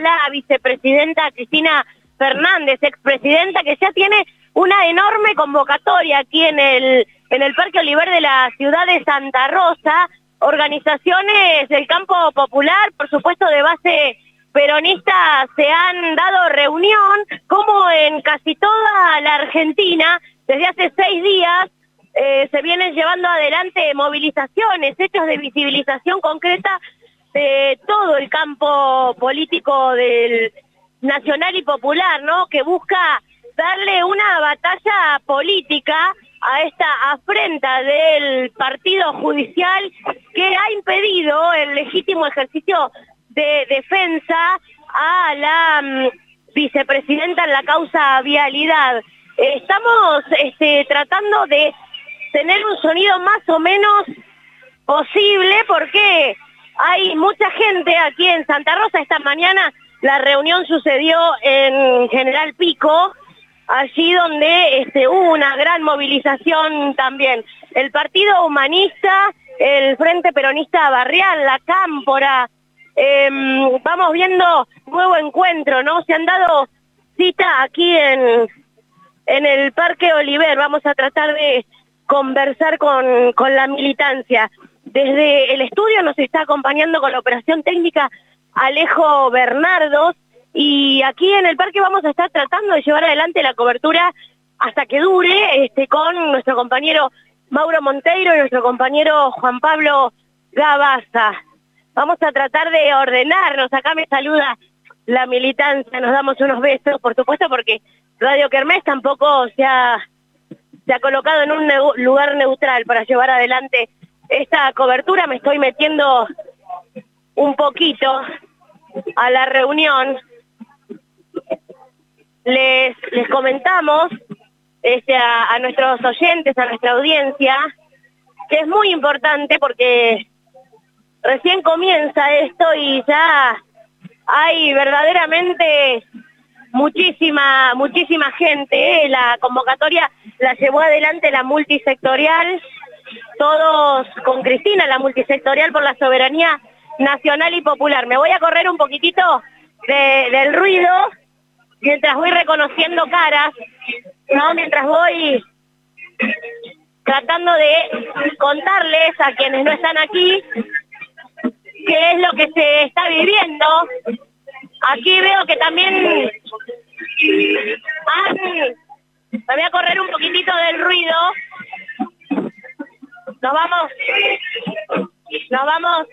la vicepresidenta Cristina Fernández, expresidenta, que ya tiene una enorme convocatoria aquí en el, en el Parque Oliver de la ciudad de Santa Rosa, organizaciones del campo popular, por supuesto de base peronista, se han dado reunión, como en casi toda la Argentina, desde hace seis días eh, se vienen llevando adelante movilizaciones, hechos de visibilización concreta de todo el campo político del nacional y popular, ¿no? Que busca darle una batalla política a esta afrenta del partido judicial que ha impedido el legítimo ejercicio de defensa a la mm, vicepresidenta en la causa vialidad. Estamos este, tratando de tener un sonido más o menos posible porque hay mucha gente aquí en Santa Rosa. Esta mañana la reunión sucedió en General Pico, allí donde este, hubo una gran movilización también. El Partido Humanista, el Frente Peronista Barrial, la Cámpora, em, vamos viendo nuevo encuentro, ¿no? Se han dado cita aquí en, en el Parque Oliver, vamos a tratar de conversar con, con la militancia. Desde el estudio nos está acompañando con la operación técnica Alejo Bernardo y aquí en el parque vamos a estar tratando de llevar adelante la cobertura hasta que dure este, con nuestro compañero Mauro Monteiro y nuestro compañero Juan Pablo Gabaza. Vamos a tratar de ordenarnos, acá me saluda la militancia, nos damos unos besos, por supuesto, porque Radio Kermés tampoco se ha se ha colocado en un lugar neutral para llevar adelante esta cobertura. Me estoy metiendo un poquito a la reunión. Les, les comentamos este, a, a nuestros oyentes, a nuestra audiencia, que es muy importante porque recién comienza esto y ya hay verdaderamente muchísima, muchísima gente. ¿eh? La convocatoria la llevó adelante la multisectorial, todos con Cristina, la multisectorial por la soberanía nacional y popular. Me voy a correr un poquitito del ruido mientras voy reconociendo caras, ¿no? Mientras voy tratando de contarles a quienes no están aquí qué es lo que se está viviendo. Aquí veo que también me voy a correr un poquitito del ruido. Nos vamos, nos vamos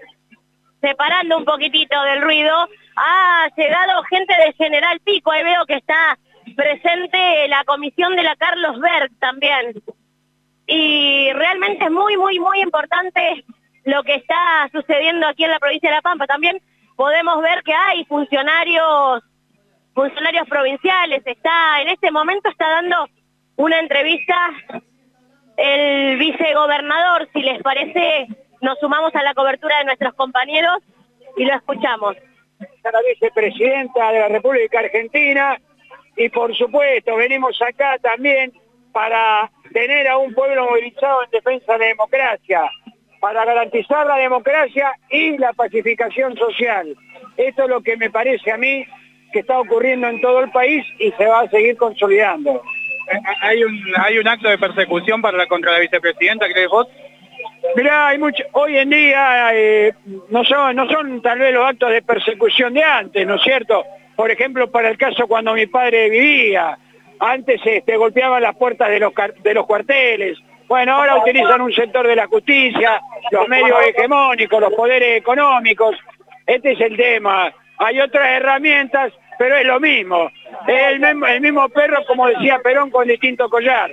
separando un poquitito del ruido. Ha llegado gente de General Pico, ahí veo que está presente la comisión de la Carlos Berg también. Y realmente es muy, muy, muy importante lo que está sucediendo aquí en la provincia de La Pampa. También podemos ver que hay funcionarios funcionarios provinciales, está en este momento está dando una entrevista el vicegobernador, si les parece, nos sumamos a la cobertura de nuestros compañeros y lo escuchamos. La vicepresidenta de la República Argentina y por supuesto venimos acá también para tener a un pueblo movilizado en defensa de la democracia, para garantizar la democracia y la pacificación social. Esto es lo que me parece a mí que está ocurriendo en todo el país y se va a seguir consolidando. ¿Hay un, hay un acto de persecución para contra la vicepresidenta, crees vos? Mirá, hay mucho, hoy en día eh, no, son, no son tal vez los actos de persecución de antes, ¿no es cierto? Por ejemplo, para el caso cuando mi padre vivía, antes este, golpeaban las puertas de los, de los cuarteles, bueno, ahora utilizan un sector de la justicia, los medios hegemónicos, los poderes económicos, este es el tema. Hay otras herramientas pero es lo mismo. Es el mismo, el mismo perro, como decía Perón, con distinto collar.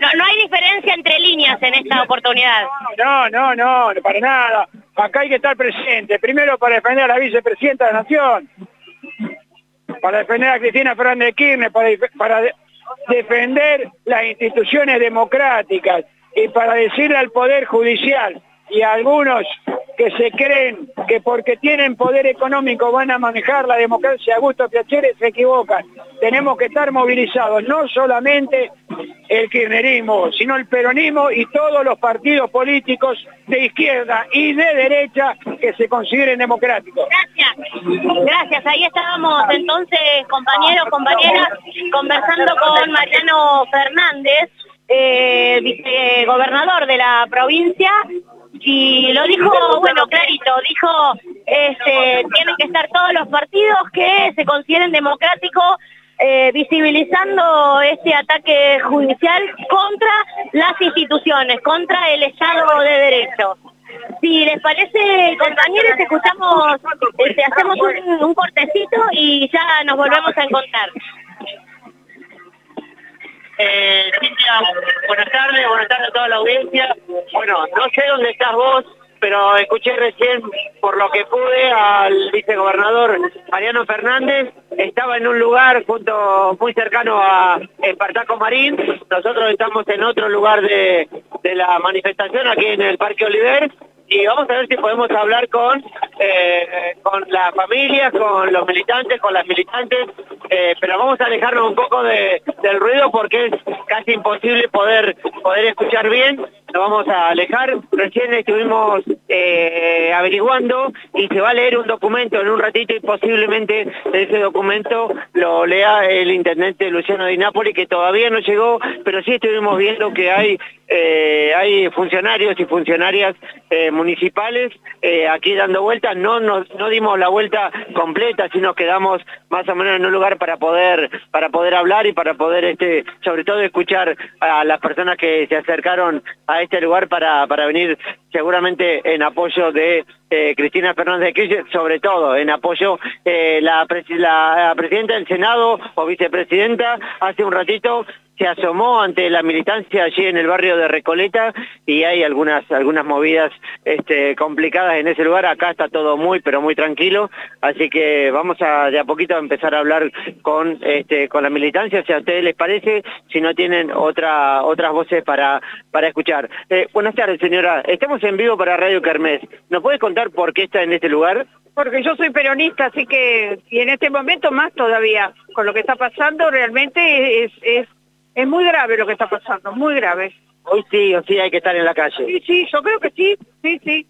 No, no hay diferencia entre líneas en esta oportunidad. No, no, no, no, para nada. Acá hay que estar presente. Primero para defender a la vicepresidenta de la Nación, para defender a Cristina Fernández de Kirchner, para, para defender las instituciones democráticas y para decirle al Poder Judicial y a algunos que se creen que porque tienen poder económico van a manejar la democracia a gusto piacere se equivocan. Tenemos que estar movilizados, no solamente el kirchnerismo, sino el peronismo y todos los partidos políticos de izquierda y de derecha que se consideren democráticos. Gracias, gracias. Ahí estábamos entonces, compañeros, compañeras, conversando con Mariano Fernández, eh, vicegobernador de la provincia, y lo dijo, bueno, clarito, dijo, este, tienen que estar todos los partidos que se consideren democráticos eh, visibilizando este ataque judicial contra las instituciones, contra el Estado de Derecho. Si les parece, compañeros, escuchamos, este, hacemos un, un cortecito y ya nos volvemos a encontrar. Eh, Cintia, buenas tardes, buenas tardes a toda la audiencia. Bueno, no sé dónde estás vos, pero escuché recién, por lo que pude, al vicegobernador Mariano Fernández. Estaba en un lugar junto muy cercano a Espartaco Marín. Nosotros estamos en otro lugar de, de la manifestación, aquí en el Parque Oliver y vamos a ver si podemos hablar con eh, con las familias, con los militantes, con las militantes, eh, pero vamos a alejarnos un poco de, del ruido porque es casi imposible poder poder escuchar bien. Nos vamos a alejar. Recién estuvimos eh, averiguando y se va a leer un documento en un ratito y posiblemente ese documento lo lea el intendente Luciano Di Napoli que todavía no llegó, pero sí estuvimos viendo que hay hay funcionarios y funcionarias municipales eh, aquí dando vueltas, no, no, no dimos la vuelta completa, sino quedamos más o menos en un lugar para poder, para poder hablar y para poder, este, sobre todo, escuchar a las personas que se acercaron a este lugar para, para venir seguramente en apoyo de eh, Cristina Fernández de Kirchner, sobre todo en apoyo eh, la, la presidenta del Senado o vicepresidenta hace un ratito se asomó ante la militancia allí en el barrio de Recoleta y hay algunas algunas movidas este, complicadas en ese lugar. Acá está todo muy, pero muy tranquilo, así que vamos a de a poquito a empezar a hablar con este, con la militancia, si a ustedes les parece, si no tienen otra otras voces para para escuchar. Eh, buenas tardes, señora. Estamos en vivo para Radio Kermés. ¿Nos puede contar por qué está en este lugar? Porque yo soy peronista, así que, y en este momento más todavía, con lo que está pasando, realmente es, es es muy grave lo que está pasando, muy grave. Hoy sí o sí hay que estar en la calle. Sí, sí, yo creo que sí, sí, sí.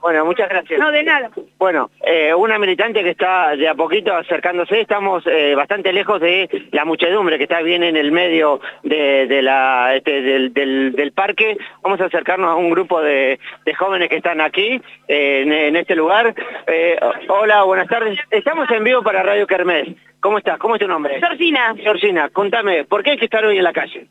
Bueno, muchas gracias. No, de nada. Bueno, eh, una militante que está de a poquito acercándose, estamos eh, bastante lejos de la muchedumbre que está bien en el medio de, la, este, del, parque. Vamos a acercarnos a un grupo de, jóvenes que están aquí, eh, en, este lugar. hola, buenas tardes. Estamos en vivo para Radio Kermés. ¿Cómo estás? ¿Cómo es tu nombre? Georgina. Georgina, contame, ¿por qué hay que estar hoy en la calle?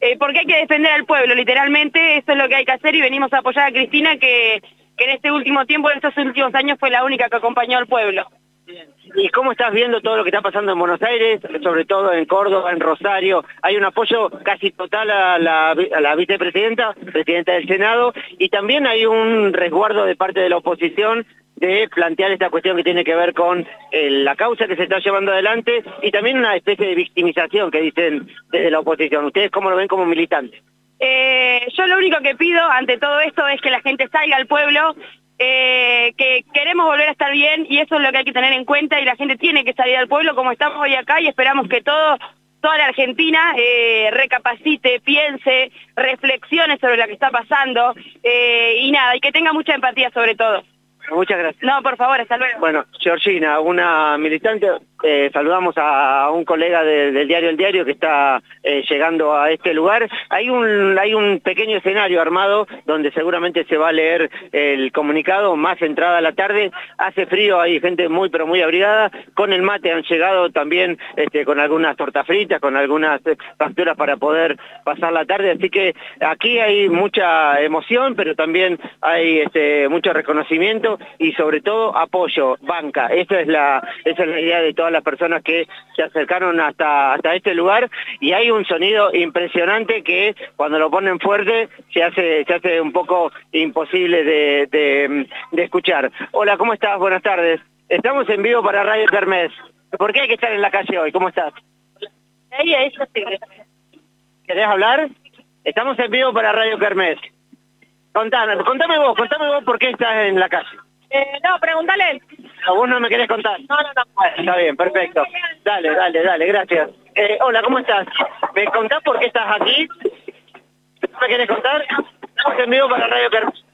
Eh, porque hay que defender al pueblo, literalmente, eso es lo que hay que hacer y venimos a apoyar a Cristina que, que en este último tiempo, en estos últimos años, fue la única que acompañó al pueblo. ¿Y cómo estás viendo todo lo que está pasando en Buenos Aires, sobre todo en Córdoba, en Rosario? Hay un apoyo casi total a la, vicepresidenta, presidenta del Senado, y también hay un resguardo de parte de la oposición de plantear esta cuestión que tiene que ver con eh, la causa que se está llevando adelante y también una especie de victimización que dicen desde la oposición. ¿Ustedes cómo lo ven como militantes? Eh, yo lo único que pido ante todo esto es que la gente salga al pueblo, eh, que queremos volver a estar bien y eso es lo que hay que tener en cuenta y la gente tiene que salir al pueblo como estamos hoy acá y esperamos que toda la Argentina recapacite, piense, reflexione sobre lo que está pasando y nada, y que tenga mucha empatía sobre todo. Muchas gracias. No, por favor, hasta luego. Bueno, Georgina, una militante, eh, saludamos a, un colega del diario El Diario que está eh, llegando a este lugar. Hay un, hay un pequeño escenario armado donde seguramente se va a leer el comunicado, más entrada a la tarde. Hace frío, hay gente muy pero muy abrigada. Con el mate han llegado también este, con algunas tortas fritas, con algunas eh, facturas para poder pasar la tarde. Así que aquí hay mucha emoción, pero también hay este, mucho reconocimiento y sobre todo apoyo, banca. Esa es la, esa es la idea de todas las personas que se acercaron hasta, hasta este lugar y hay un sonido impresionante que cuando lo ponen fuerte se hace, se hace un poco imposible de, de, escuchar. Hola, ¿cómo estás? Buenas tardes. Estamos en vivo para Radio Kermés. ¿Por qué hay que estar en la calle hoy? ¿Cómo estás? ¿Querés hablar? Estamos en vivo para Radio Kermés. Contame, contame vos, contame vos por qué estás en la calle. Eh, no, pregúntale. ¿A vos no me querés contar? No, no, no. está bien, perfecto. Dale, dale, dale, gracias. Eh, hola, ¿cómo estás? ¿Me contás por qué estás aquí? ¿Me quieres contar? Estamos en vivo para Radio Kermés.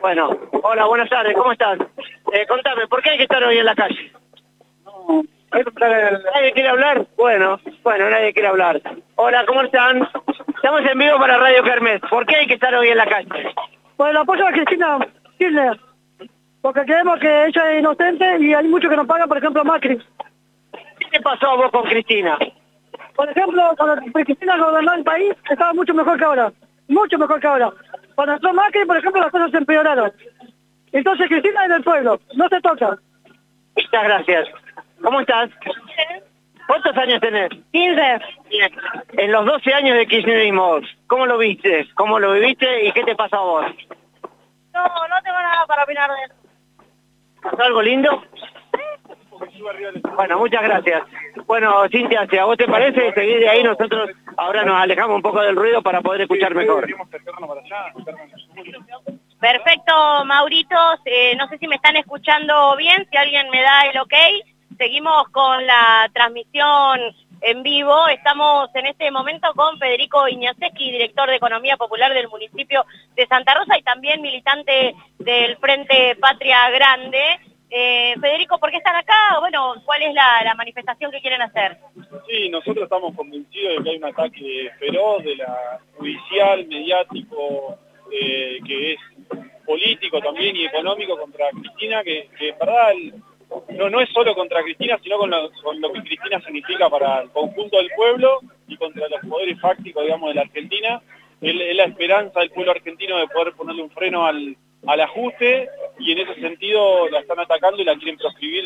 Bueno, hola, buenas tardes, ¿cómo estás? Eh, contame, ¿por qué hay que estar hoy en la calle? ¿Nadie quiere hablar? Bueno, bueno, nadie quiere hablar. Hola, ¿cómo están? Estamos en vivo para Radio Kermés. ¿Por qué hay que estar hoy en la calle? El apoyo a Cristina Kirchner. Porque creemos que ella es inocente y hay muchos que nos pagan, por ejemplo, Macri. ¿Qué te pasó a vos con Cristina? Por ejemplo, cuando Cristina gobernó el país, estaba mucho mejor que ahora. Mucho mejor que ahora. Cuando entró Macri, por ejemplo, las cosas se empeoraron. Entonces Cristina es del pueblo, no se toca. Muchas gracias. ¿Cómo estás? ¿Cuántos años tenés? 15. Bien. En los 12 años de kirchnerismo, ¿cómo lo viste? ¿Cómo lo viviste y qué te pasó a vos? No, no tengo nada para opinar de eso. ¿Pasó algo lindo? Bueno, muchas gracias. Bueno, Cintia, si a vos te parece, seguir de ahí, nosotros ahora nos alejamos un poco del ruido para poder escuchar mejor. Perfecto, Mauritos. Eh, no sé si me están escuchando bien, si alguien me da el ok. Seguimos con la transmisión en vivo. Estamos en este momento con Federico Iñaseski, director de Economía Popular del municipio de Santa Rosa y también militante del Frente Patria Grande. Eh, Federico, ¿por qué están acá? Bueno, ¿cuál es la, manifestación que quieren hacer? Sí, nosotros estamos convencidos de que hay un ataque feroz de la judicial, mediático, eh, que es político también y económico contra Cristina, que, que en el- no, no es solo contra Cristina, sino con lo, con lo que Cristina significa para el conjunto del pueblo y contra los poderes fácticos, digamos, de la Argentina. Es, la esperanza del pueblo argentino de poder ponerle un freno al, al ajuste y en ese sentido la están atacando y la quieren proscribir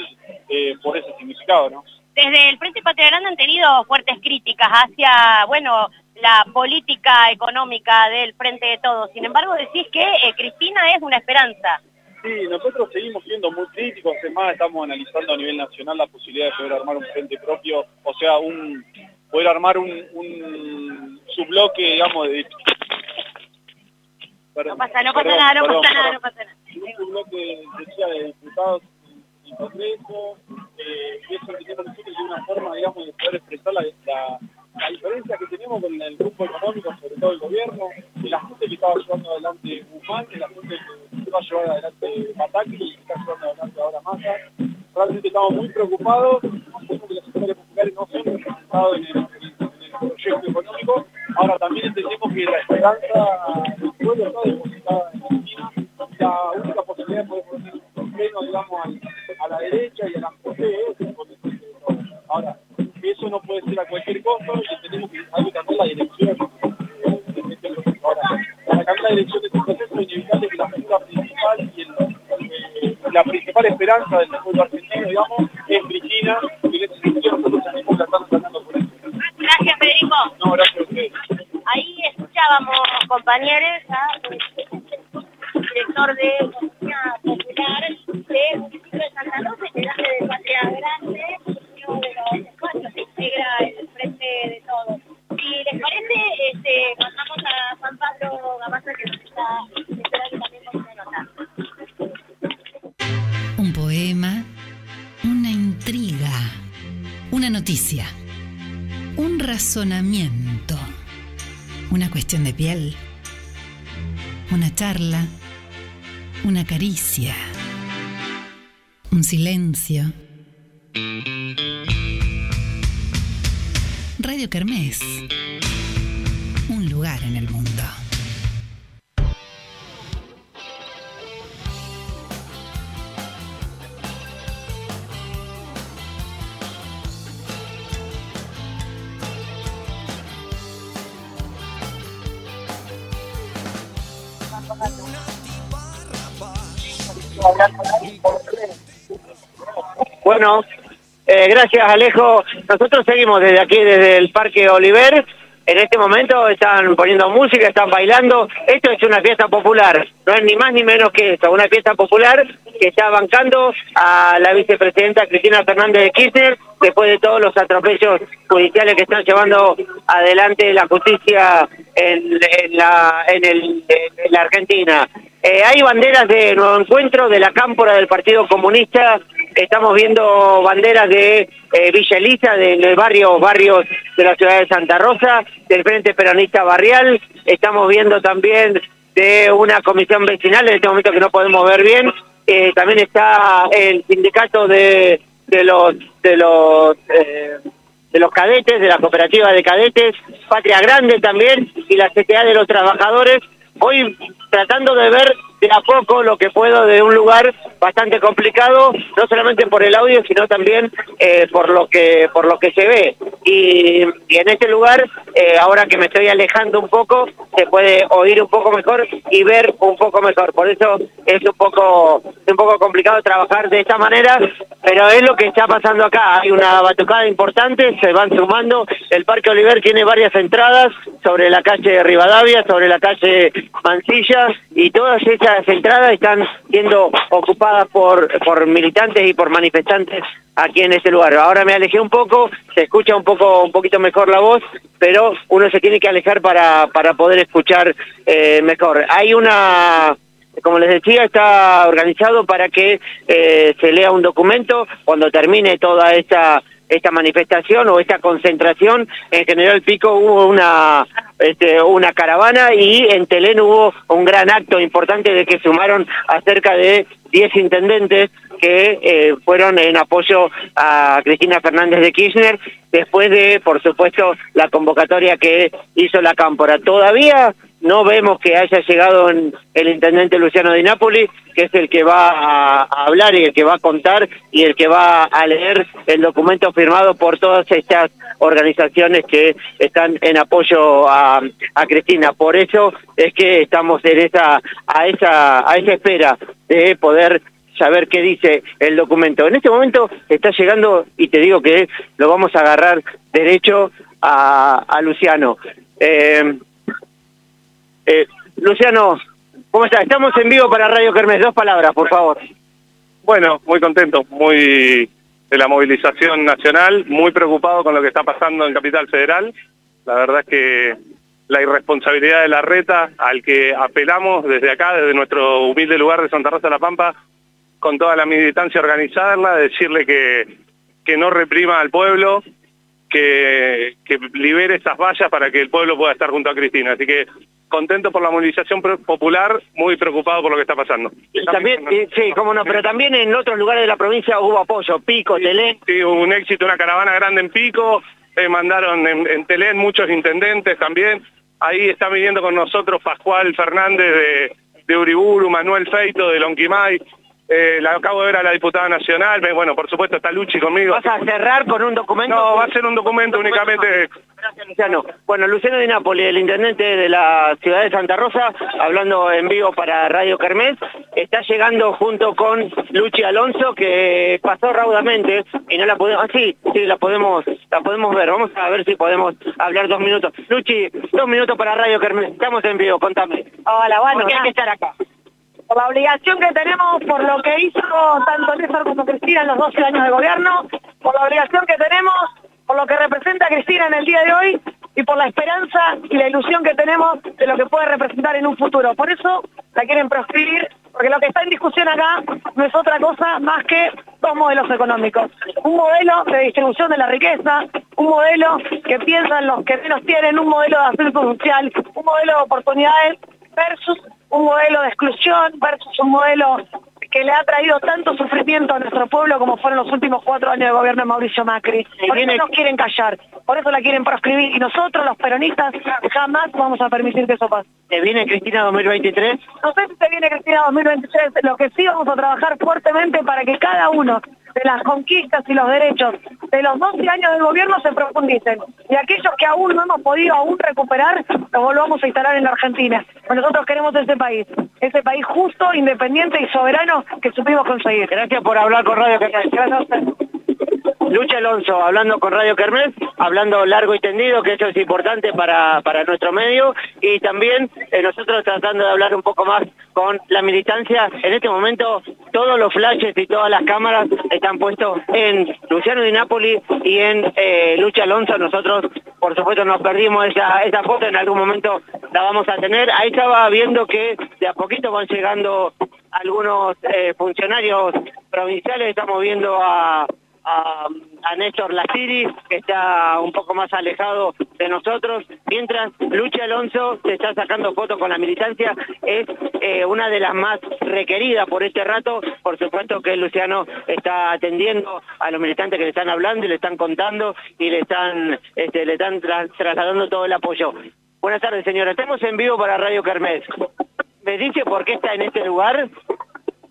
eh, por ese significado, ¿no? Desde el Frente Patria Grande han tenido fuertes críticas hacia, bueno, la política económica del Frente de Todos. Sin embargo, decís que eh, Cristina es una esperanza. Sí, nosotros seguimos siendo muy críticos, además estamos analizando a nivel nacional la posibilidad de poder armar un frente propio, o sea, un poder armar un, un subbloque, digamos, de... No pasa, no pasa nada, no pasa nada, no pasa nada. Un subbloque, decía, de diputados y Congreso, eh, y eso entiendo nosotros es una forma, digamos, de poder expresar la, la, la diferencia que tenemos con el grupo económico, sobre todo el gobierno, el ajuste que estaba llevando adelante Guzmán, el ajuste que va a llevar adelante Pataki y que está llevando adelante ahora Massa. Realmente estamos muy preocupados, sabemos que los sectores populares no son representados en el, en el proyecto económico, ahora también entendemos que la esperanza del pueblo está depositada en Argentina la única posibilidad de poder poner un freno, digamos, a la derecha y es el proyecto de todo. Ahora, eso no puede ser a cualquier costo y tenemos que que cambiar la dirección de. Ahora, para cambiar la dirección de este proceso es inevitable que la figura principal y el, eh, la principal esperanza del pueblo argentino, digamos, es Cristina, y en ese sentido nosotros tenemos que estar tratando por eso. Gracias, Federico. No, gracias a ustedes. Ahí escuchábamos, compañeros, director de Economía Popular del municipio de Santa Rosa, integrante de Patria Grande, Un poema, una intriga, una noticia, un razonamiento, una cuestión de piel, una charla, una caricia, un silencio. Radio Kermés, un lugar en el mundo. Bueno, eh, gracias Alejo. Nosotros seguimos desde aquí, desde el Parque Oliver. En este momento están poniendo música, están bailando. Esto es una fiesta popular, no es ni más ni menos que esto, una fiesta popular que está bancando a la vicepresidenta Cristina Fernández de Kirchner después de todos los atropellos judiciales que están llevando adelante la justicia en, en la, en, el, Argentina. Eh, hay banderas de nuevo encuentro de la cámpora del Partido Comunista estamos viendo banderas de eh, Villa Elisa, de, de varios barrios de la ciudad de Santa Rosa, del Frente Peronista Barrial, estamos viendo también de una comisión vecinal, en este momento que no podemos ver bien, eh, también está el sindicato de, de los de los eh, de los cadetes, de la cooperativa de cadetes, Patria Grande también y la CTA de los trabajadores. Hoy tratando de ver de a poco lo que puedo de un lugar bastante complicado, no solamente por el audio, sino también eh, por lo que por lo que se ve. Y, en este lugar, eh, ahora que me estoy alejando un poco, se puede oír un poco mejor y ver un poco mejor. Por eso es un poco un poco complicado trabajar de esta manera, pero es lo que está pasando acá. Hay una batucada importante, se van sumando. El Parque Oliver tiene varias entradas sobre la calle Rivadavia, sobre la calle Mansilla y todas esas entradas están siendo ocupadas por, por militantes y por manifestantes aquí en este lugar. Ahora me alejé un poco, se escucha un poco un poquito mejor la voz, pero uno se tiene que alejar para, para poder escuchar eh, mejor. Hay una como les decía, está organizado para que eh, se lea un documento cuando termine toda esta esta manifestación o esta concentración. En General Pico hubo una este, una caravana y en Telén hubo un gran acto importante de que sumaron a cerca de 10 intendentes que eh, fueron en apoyo a Cristina Fernández de Kirchner, después de, por supuesto, la convocatoria que hizo la Cámpora. Todavía no vemos que haya llegado en el intendente Luciano Di Napoli, que es el que va a, hablar y el que va a contar y el que va a leer el documento firmado por todas estas organizaciones que están en apoyo a, a Cristina. Por eso es que estamos en esa a esa a esa espera de poder saber qué dice el documento. En este momento está llegando, y te digo que lo vamos a agarrar derecho a, a Luciano. Eh, eh, Luciano, ¿cómo está? Estamos en vivo para Radio Kermés. Dos palabras, por favor. Bueno, muy contento, muy de la movilización nacional, muy preocupado con lo que está pasando en Capital Federal. La verdad es que la irresponsabilidad de la reta al que apelamos desde acá, desde nuestro humilde lugar de Santa Rosa de la Pampa, con toda la militancia organizarla, decirle que, que no reprima al pueblo, que, que libere esas vallas para que el pueblo pueda estar junto a Cristina. Así que contento por la movilización popular, muy preocupado por lo que está pasando. Y también, y, sí, cómo no, pero también en otros lugares de la provincia hubo apoyo, Pico, sí, Telén. Sí, hubo un éxito, una caravana grande en Pico, eh, mandaron en, en, Telén muchos intendentes también. Ahí está viniendo con nosotros Pascual Fernández de, de Uriburu, Manuel Feito de Lonquimay, eh, la acabo de ver a la diputada nacional, bueno, por supuesto está Luchi conmigo. ¿Vas a cerrar con un documento? No, va a ser un documento únicamente... Gracias, Luciano. Bueno, Luciano Di Napoli, el intendente de la ciudad de Santa Rosa, hablando en vivo para Radio Kermés, está llegando junto con Luchi Alonso, que pasó raudamente y no la podemos... Ah, sí, sí, la podemos, la podemos ver. Vamos a ver si podemos hablar dos minutos. Luchi, dos minutos para Radio Kermés. Estamos en vivo, contame. Hola, bueno. ¿Por qué hay que estar acá? Por la obligación que tenemos por lo que hizo tanto Néstor como Cristina en los 12 años de gobierno, por la obligación que tenemos, por lo que representa Cristina en el día de hoy y por la esperanza y la ilusión que tenemos de lo que puede representar en un futuro. Por eso la quieren proscribir, porque lo que está en discusión acá no es otra cosa más que dos modelos económicos. Un modelo de distribución de la riqueza, un modelo que piensan los que menos tienen, un modelo de ascenso social, un modelo de oportunidades versus un modelo de exclusión versus un modelo que le ha traído tanto sufrimiento a nuestro pueblo como fueron los últimos cuatro años de gobierno de Mauricio Macri. Por eso nos quieren callar, por eso la quieren proscribir y nosotros, los peronistas, jamás vamos a permitir que eso pase. ¿Te viene Cristina 2023? No sé si te viene Cristina 2023, lo que sí vamos a trabajar fuertemente para que cada uno de las conquistas y los derechos de los 12 años del gobierno se profundicen. Y aquellos que aún no hemos podido aún recuperar, los volvamos a instalar en la Argentina. Pues nosotros queremos ese país, ese país justo, independiente y soberano que supimos conseguir. Gracias por hablar con Radio Kermés. Gracias a usted. Lucha Alonso, hablando con Radio Kermés, hablando largo y tendido, que eso es importante para, para nuestro medio, y también eh, nosotros tratando de hablar un poco más con la militancia. En este momento todos los flashes y todas las cámaras están puestos en Luciano Di Napoli y en eh, Lucha Alonso. Nosotros, por supuesto, nos perdimos esa, esa foto, en algún momento la vamos a tener. Ahí estaba viendo que de a poquito van llegando algunos eh, funcionarios provinciales, estamos viendo a, a, a Néstor Laciri, que está un poco más alejado de nosotros, mientras Lucha Alonso se está sacando fotos con la militancia, es eh, una de las más requeridas por este rato, por supuesto que Luciano está atendiendo a los militantes que le están hablando y le están contando y le están, este, le están tra- trasladando todo el apoyo. Buenas tardes, señora. Estamos en vivo para Radio Kermés. ¿Me dice por qué está en este lugar?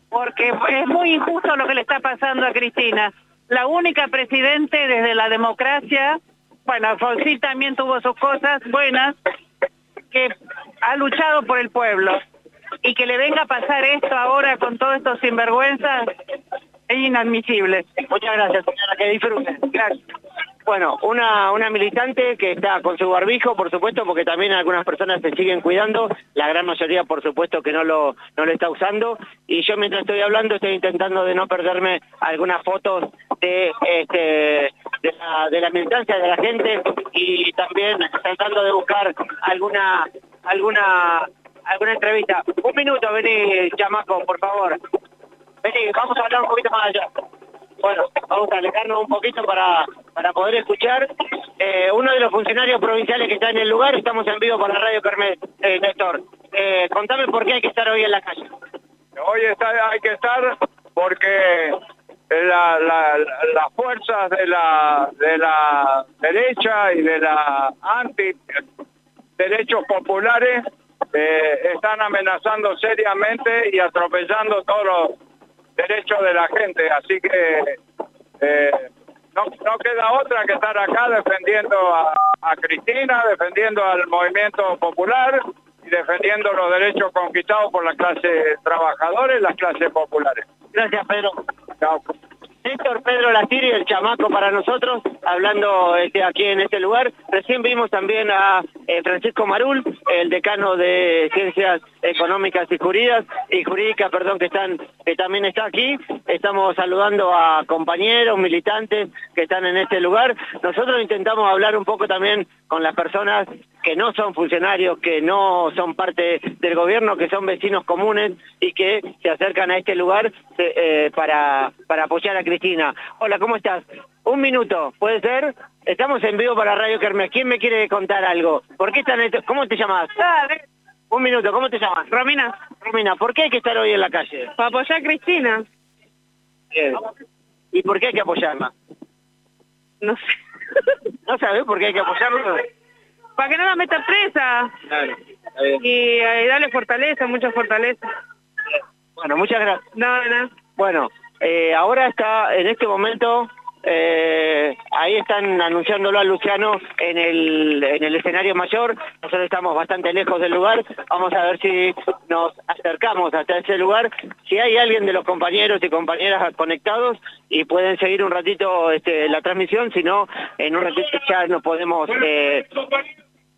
porque es muy injusto lo que le está pasando a Cristina. La única presidente desde la democracia, bueno, Alfonsín también tuvo sus cosas buenas, que ha luchado por el pueblo. Y que le venga a pasar esto ahora con todos estos sinvergüenzas es inadmisible. Muchas gracias, señora, que disfruten. Gracias. Bueno, una, una militante que está con su barbijo, por supuesto, porque también algunas personas se siguen cuidando, la gran mayoría, por supuesto, que no lo, no lo está usando, y yo mientras estoy hablando estoy intentando de no perderme algunas fotos de, este, de, la, militancia de la gente, y también tratando de buscar alguna, alguna, alguna entrevista. Un minuto, vení, chamaco, por favor. Vení, vamos a hablar un poquito más allá. Bueno, vamos a alejarnos un poquito para, para poder escuchar. Eh, uno de los funcionarios provinciales que está en el lugar, estamos en vivo para Radio Carmen, eh, Néstor. Eh, contame por qué hay que estar hoy en la calle. Hoy está, hay que estar porque la- la- la- las fuerzas de la, de la derecha y de la anti derechos populares eh, están amenazando seriamente y atropellando todos los derechos de la gente. Así que eh, no, no queda otra que estar acá defendiendo a, a Cristina, defendiendo al movimiento popular y defendiendo los derechos conquistados por la clase trabajadora y las clases populares. Gracias, Pedro. Néstor Pedro Lastiri, el chamaco para nosotros, hablando este, aquí en este lugar. Recién vimos también a eh, Francisco Marul, el decano de Ciencias Económicas y Jurídicas, y Jurídicas, perdón, que están que también está aquí. Estamos saludando a compañeros, militantes que están en este lugar. Nosotros intentamos hablar un poco también con las personas que no son funcionarios, que no son parte del gobierno, que son vecinos comunes y que se acercan a este lugar eh, para, para apoyar a Cristina. Hola, ¿cómo estás? Un minuto, ¿puede ser? Estamos en vivo para Radio Kermés. ¿Quién me quiere contar algo? ¿Por qué están estos- ¿Cómo te llamas? Un minuto, ¿cómo te llamas? Romina, Romina, ¿por qué hay que estar hoy en la calle? para apoyar a Cristina. Bien. ¿Y por qué hay que apoyarla? No sé. ¿No sabes por qué hay que apoyarla? Para que no la metan presa Claro. está bien. y, eh, darle fortaleza, mucha fortaleza. Bueno, muchas gracias. No, no. Bueno, eh, ahora está en este momento, eh, ahí están anunciándolo a Luciano en el, en el escenario mayor. Nosotros estamos bastante lejos del lugar. Vamos a ver si nos acercamos hasta ese lugar. Si hay alguien de los compañeros y compañeras conectados y pueden seguir un ratito este, la transmisión, si no, en un ratito ya nos podemos... eh,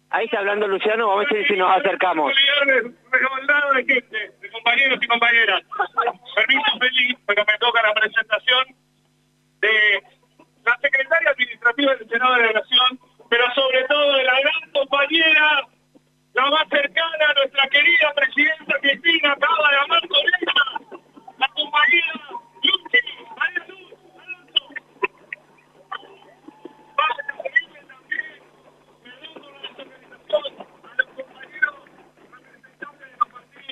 ahí está hablando Luciano, vamos a ver si nos acercamos. compañeros y compañeras. Permiso feliz, pero me toca la presentación de la secretaria administrativa del Senado de la Nación, pero sobre todo de la gran compañera, la más cercana a nuestra querida presidenta Cristina, acaba de amar ella, la compañera Luchi, Alonso. Vamos a también, perdón la desorganización, a los compañeros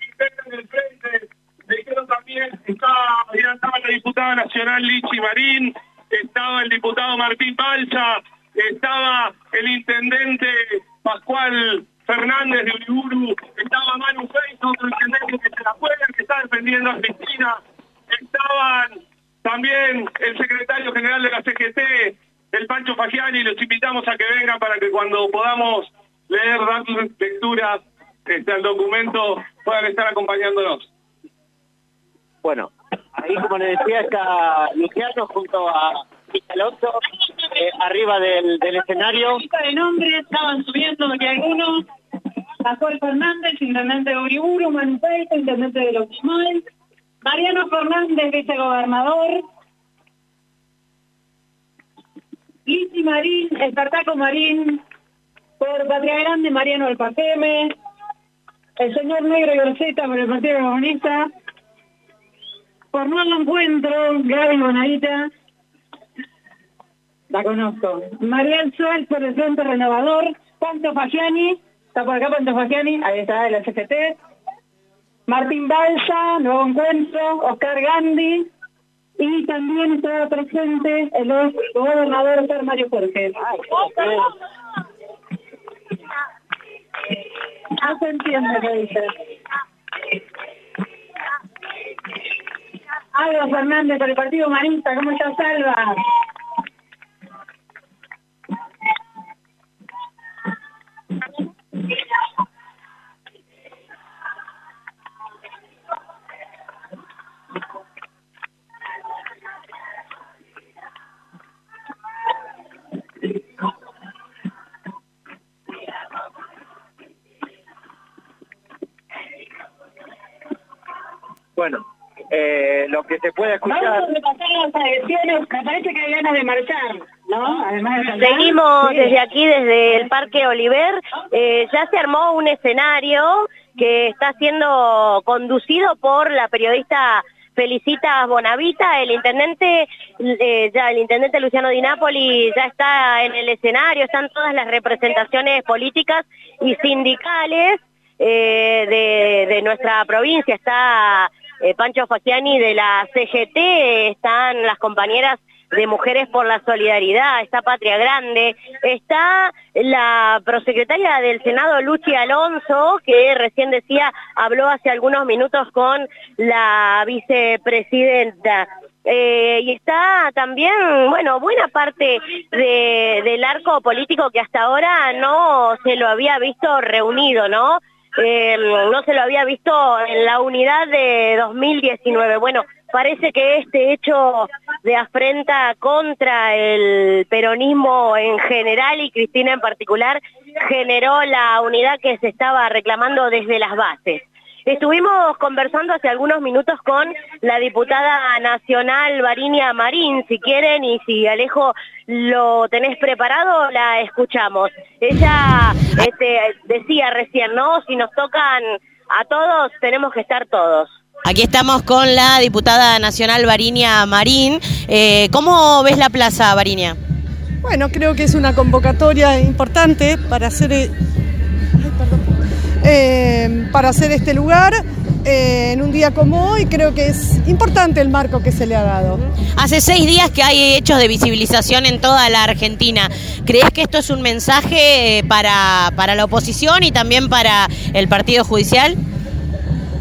integran el frente, me dijeron también, estaba, ya estaba la diputada nacional Lichi Marín, estaba el diputado Martín Palcha, estaba el intendente Pascual Fernández de Uriburu, estaba Manu Feis, otro intendente que se la juega, que está defendiendo a Cristina, estaban también el secretario general de la CGT, el Pancho Fagiani, los invitamos a que vengan para que cuando podamos leer, dar lectura este, al documento, puedan estar acompañándonos. Bueno, ahí como le decía está Luciano junto a Alonso, eh, arriba del, escenario. de estaban subiendo aquí algunos. Pascual Fernández, intendente de Uriburu, Manu Feito, intendente de Los Chimal, Mariano Fernández, vicegobernador, Lizzy Marín, Espartaco Marín, por Patria Grande, Mariano Alpaceme, el señor Negro Garceta por el Partido Comunista, por Nuevo Encuentro, Gaby Bonadita, la conozco, Mariel Suárez por el Frente Renovador, Panto Fagiani, está por acá Panto Fagiani, ahí está, de la Martín Balsa, Nuevo Encuentro, Oscar Gandhi, y también estaba presente el gobernador Oscar Mario Jorge. Se entiende. Alba Fernández por el Partido Humanista, ¿cómo está Salva? Bueno, eh, lo que se puede escuchar... Vamos a repasar las adhesiones. Me parece que hay ganas de marchar, ¿no? Además de cantar. Seguimos Sí. desde aquí, desde el Parque Oliver. Eh, ya se armó un escenario que está siendo conducido por la periodista Felicitas Bonavita. El intendente, eh, ya el intendente Luciano Di Napoli ya está en el escenario. Están todas las representaciones políticas y sindicales eh, de, de nuestra provincia. Está eh, Pancho Fagiani de la CGT, están las compañeras de Mujeres por la Solidaridad, está Patria Grande, está la prosecretaria del Senado, Luchi Alonso, que recién decía, habló hace algunos minutos con la vicepresidenta. Eh, y está también, bueno, buena parte de- del arco político que hasta ahora no se lo había visto reunido, ¿no? Eh, no se lo había visto en la unidad de 2019. Bueno, parece que este hecho de afrenta contra el peronismo en general y Cristina en particular generó la unidad que se estaba reclamando desde las bases. Estuvimos conversando hace algunos minutos con la diputada nacional Varinia Marín, si quieren, y si Alejo lo tenés preparado, la escuchamos. Ella este, decía recién, ¿no? Si nos tocan a todos, tenemos que estar todos. Aquí estamos con la diputada nacional Varinia Marín. Eh, ¿Cómo ves la plaza, Varinia? Bueno, creo que es una convocatoria importante para hacer, eh. Eh, para hacer este lugar eh, en un día como hoy. Creo que es importante el marco que se le ha dado. Hace seis días que hay hechos de visibilización en toda la Argentina. ¿Crees que esto es un mensaje eh, para, para la oposición y también para el Partido Judicial?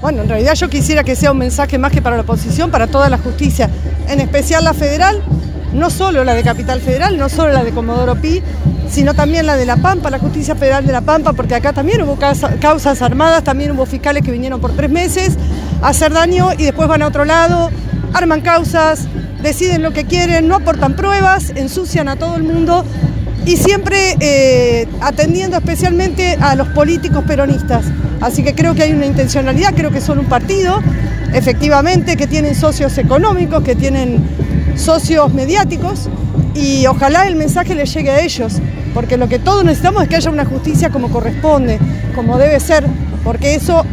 Bueno, en realidad yo quisiera que sea un mensaje más que para la oposición, para toda la justicia, en especial la federal, no solo la de Capital Federal, no solo la de Comodoro Pi, sino también la de La Pampa, la justicia federal de La Pampa, porque acá también hubo causa- causas armadas, también hubo fiscales que vinieron por tres meses a hacer daño y después van a otro lado, arman causas, deciden lo que quieren, no aportan pruebas, ensucian a todo el mundo y siempre eh, atendiendo especialmente a los políticos peronistas. Así que creo que hay una intencionalidad, creo que son un partido, efectivamente, que tienen socios económicos, que tienen socios mediáticos y ojalá el mensaje les llegue a ellos, porque lo que todos necesitamos es que haya una justicia como corresponde, como debe ser, porque eso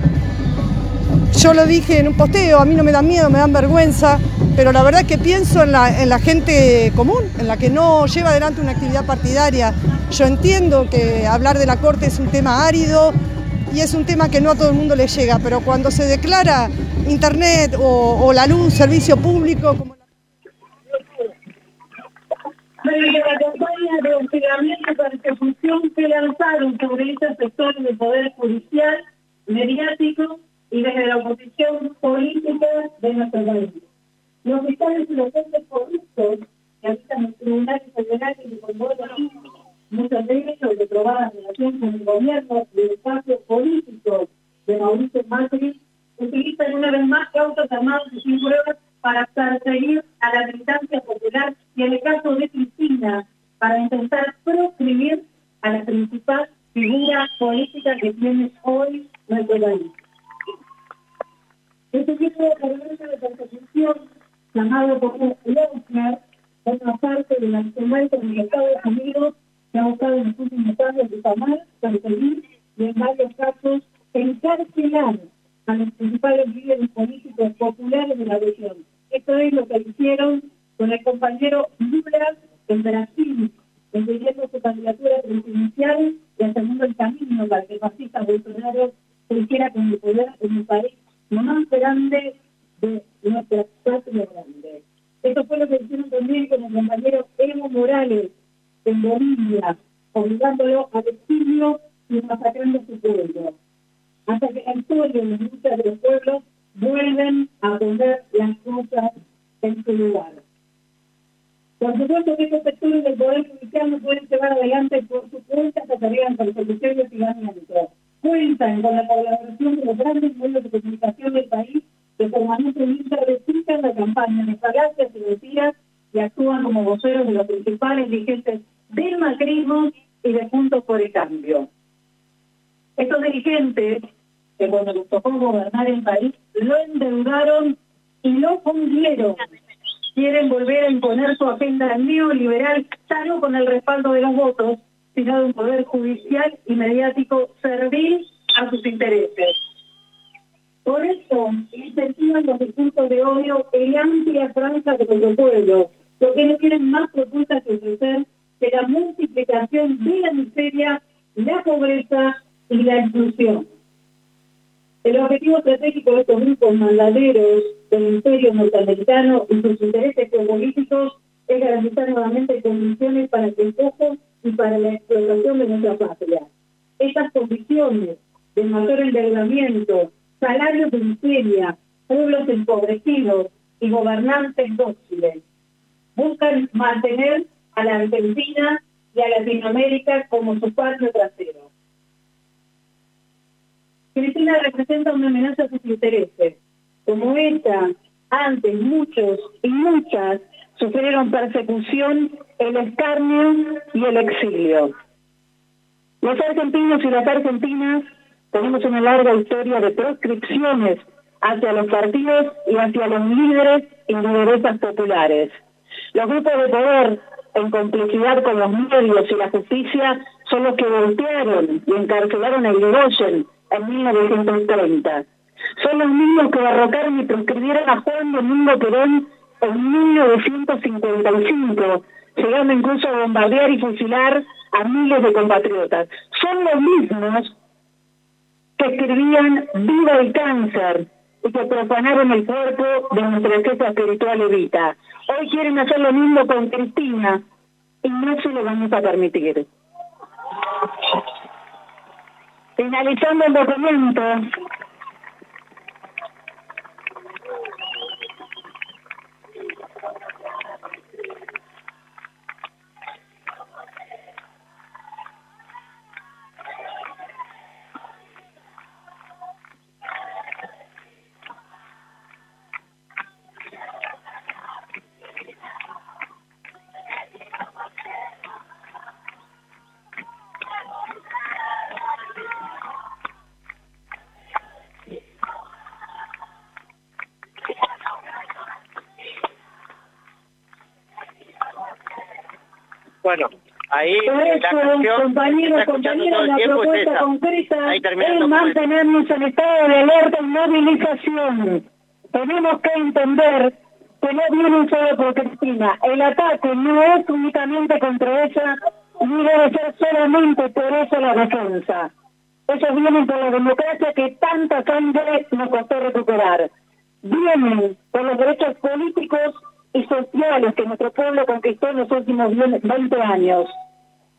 yo lo dije en un posteo, a mí no me da miedo, me dan vergüenza, pero la verdad es que pienso en la, en la gente común, en la que no lleva adelante una actividad partidaria. Yo entiendo que hablar de la Corte es un tema árido y es un tema que no a todo el mundo le llega, pero cuando se declara Internet o, la luz, servicio público, La campaña de hostigamiento y persecución que lanzaron sobre estos sectores del Poder Judicial, mediático y desde la oposición política de nuestro país. Los fiscales y los jueces corruptos que habitan los tribunales federales y con muchas de ellos de probada relación con el gobierno del espacio político de Mauricio Macri, utilizan una vez más causas armadas y sin pruebas para perseguir a la militancia popular y en el caso de Cristina, para intentar proscribir a la principal figura política que tiene hoy nuestro país. Este tipo de proceso de persecución, llamado como Losner, forma parte del nacional con los Estados Unidos que ha buscado en los últimos años difamar, perseguir y en varios casos encarcelar a los principales líderes políticos populares de la región. Esto es lo que hicieron con el compañero Lula en Brasil, enviando su candidatura presidencial y asegurando el camino para que el fascista Bolsonaro se hiciera con el poder en el país más grande de nuestra patria grande. Esto fue lo que hicieron también con el compañero Evo Morales en Bolivia, obligándolo al exilio y masacrando a su pueblo. Hasta que historia y las luchas de los pueblos vuelven a poner las cosas en su lugar. Por supuesto que estos sectores del Poder Judicial no pueden llevar adelante por su cuenta que arriban persecución y hostigamiento. Cuentan con la colaboración de los grandes medios de comunicación del país que permanentemente replican la campaña de falacias y mentiras y actúan como voceros de los principales dirigentes del macrismo y de Juntos por el Cambio. Estos dirigentes, que cuando les tocó gobernar el país, lo endeudaron y lo fundieron. Quieren volver a imponer su agenda neoliberal, ya no con el respaldo de los votos, sino de un poder judicial y mediático servil a sus intereses. Por eso, incentivan los discursos de odio en amplia franja de nuestro pueblo, porque no tienen más propuestas que ofrecer que la multiplicación de la miseria, la pobreza y la exclusión. El objetivo estratégico de estos grupos mandaderos del imperio norteamericano y sus intereses geopolíticos es garantizar nuevamente condiciones para el despojo y para la explotación de nuestra patria. Estas condiciones de mayor endeudamiento, salarios de miseria, pueblos empobrecidos y gobernantes dóciles. Buscan mantener a la Argentina y a Latinoamérica como su patio trasero. Cristina representa una amenaza a sus intereses. Como ella, antes muchos y muchas sufrieron persecución, el escarnio y el exilio. Los argentinos y las argentinas tenemos una larga historia de proscripciones hacia los partidos y hacia los líderes y lideresas populares. Los grupos de poder, en complicidad con los medios y la justicia, son los que golpearon y encarcelaron a Irigoyen en 1930. Son los mismos que derrocaron y proscribieron a Juan Domingo Perón en 1955, llegando incluso a bombardear y fusilar a miles de compatriotas. Son los mismos que escribían Viva el cáncer y que profanaron el cuerpo de nuestra jefa espiritual Evita. Hoy quieren hacer lo mismo con Cristina y no se lo vamos a permitir. Finalizando el documento, ahí Por la eso, canción compañeros, compañeros, la es propuesta concreta es mantenernos en estado de alerta y movilización. Tenemos que entender que no viene solo por Cristina. El ataque no es únicamente contra ella, ni debe ser solamente por eso la defensa. Ellos vienen por la democracia que tanta sangre nos costó recuperar. Vienen por los derechos políticos y sociales que nuestro pueblo conquistó en los últimos 20 años.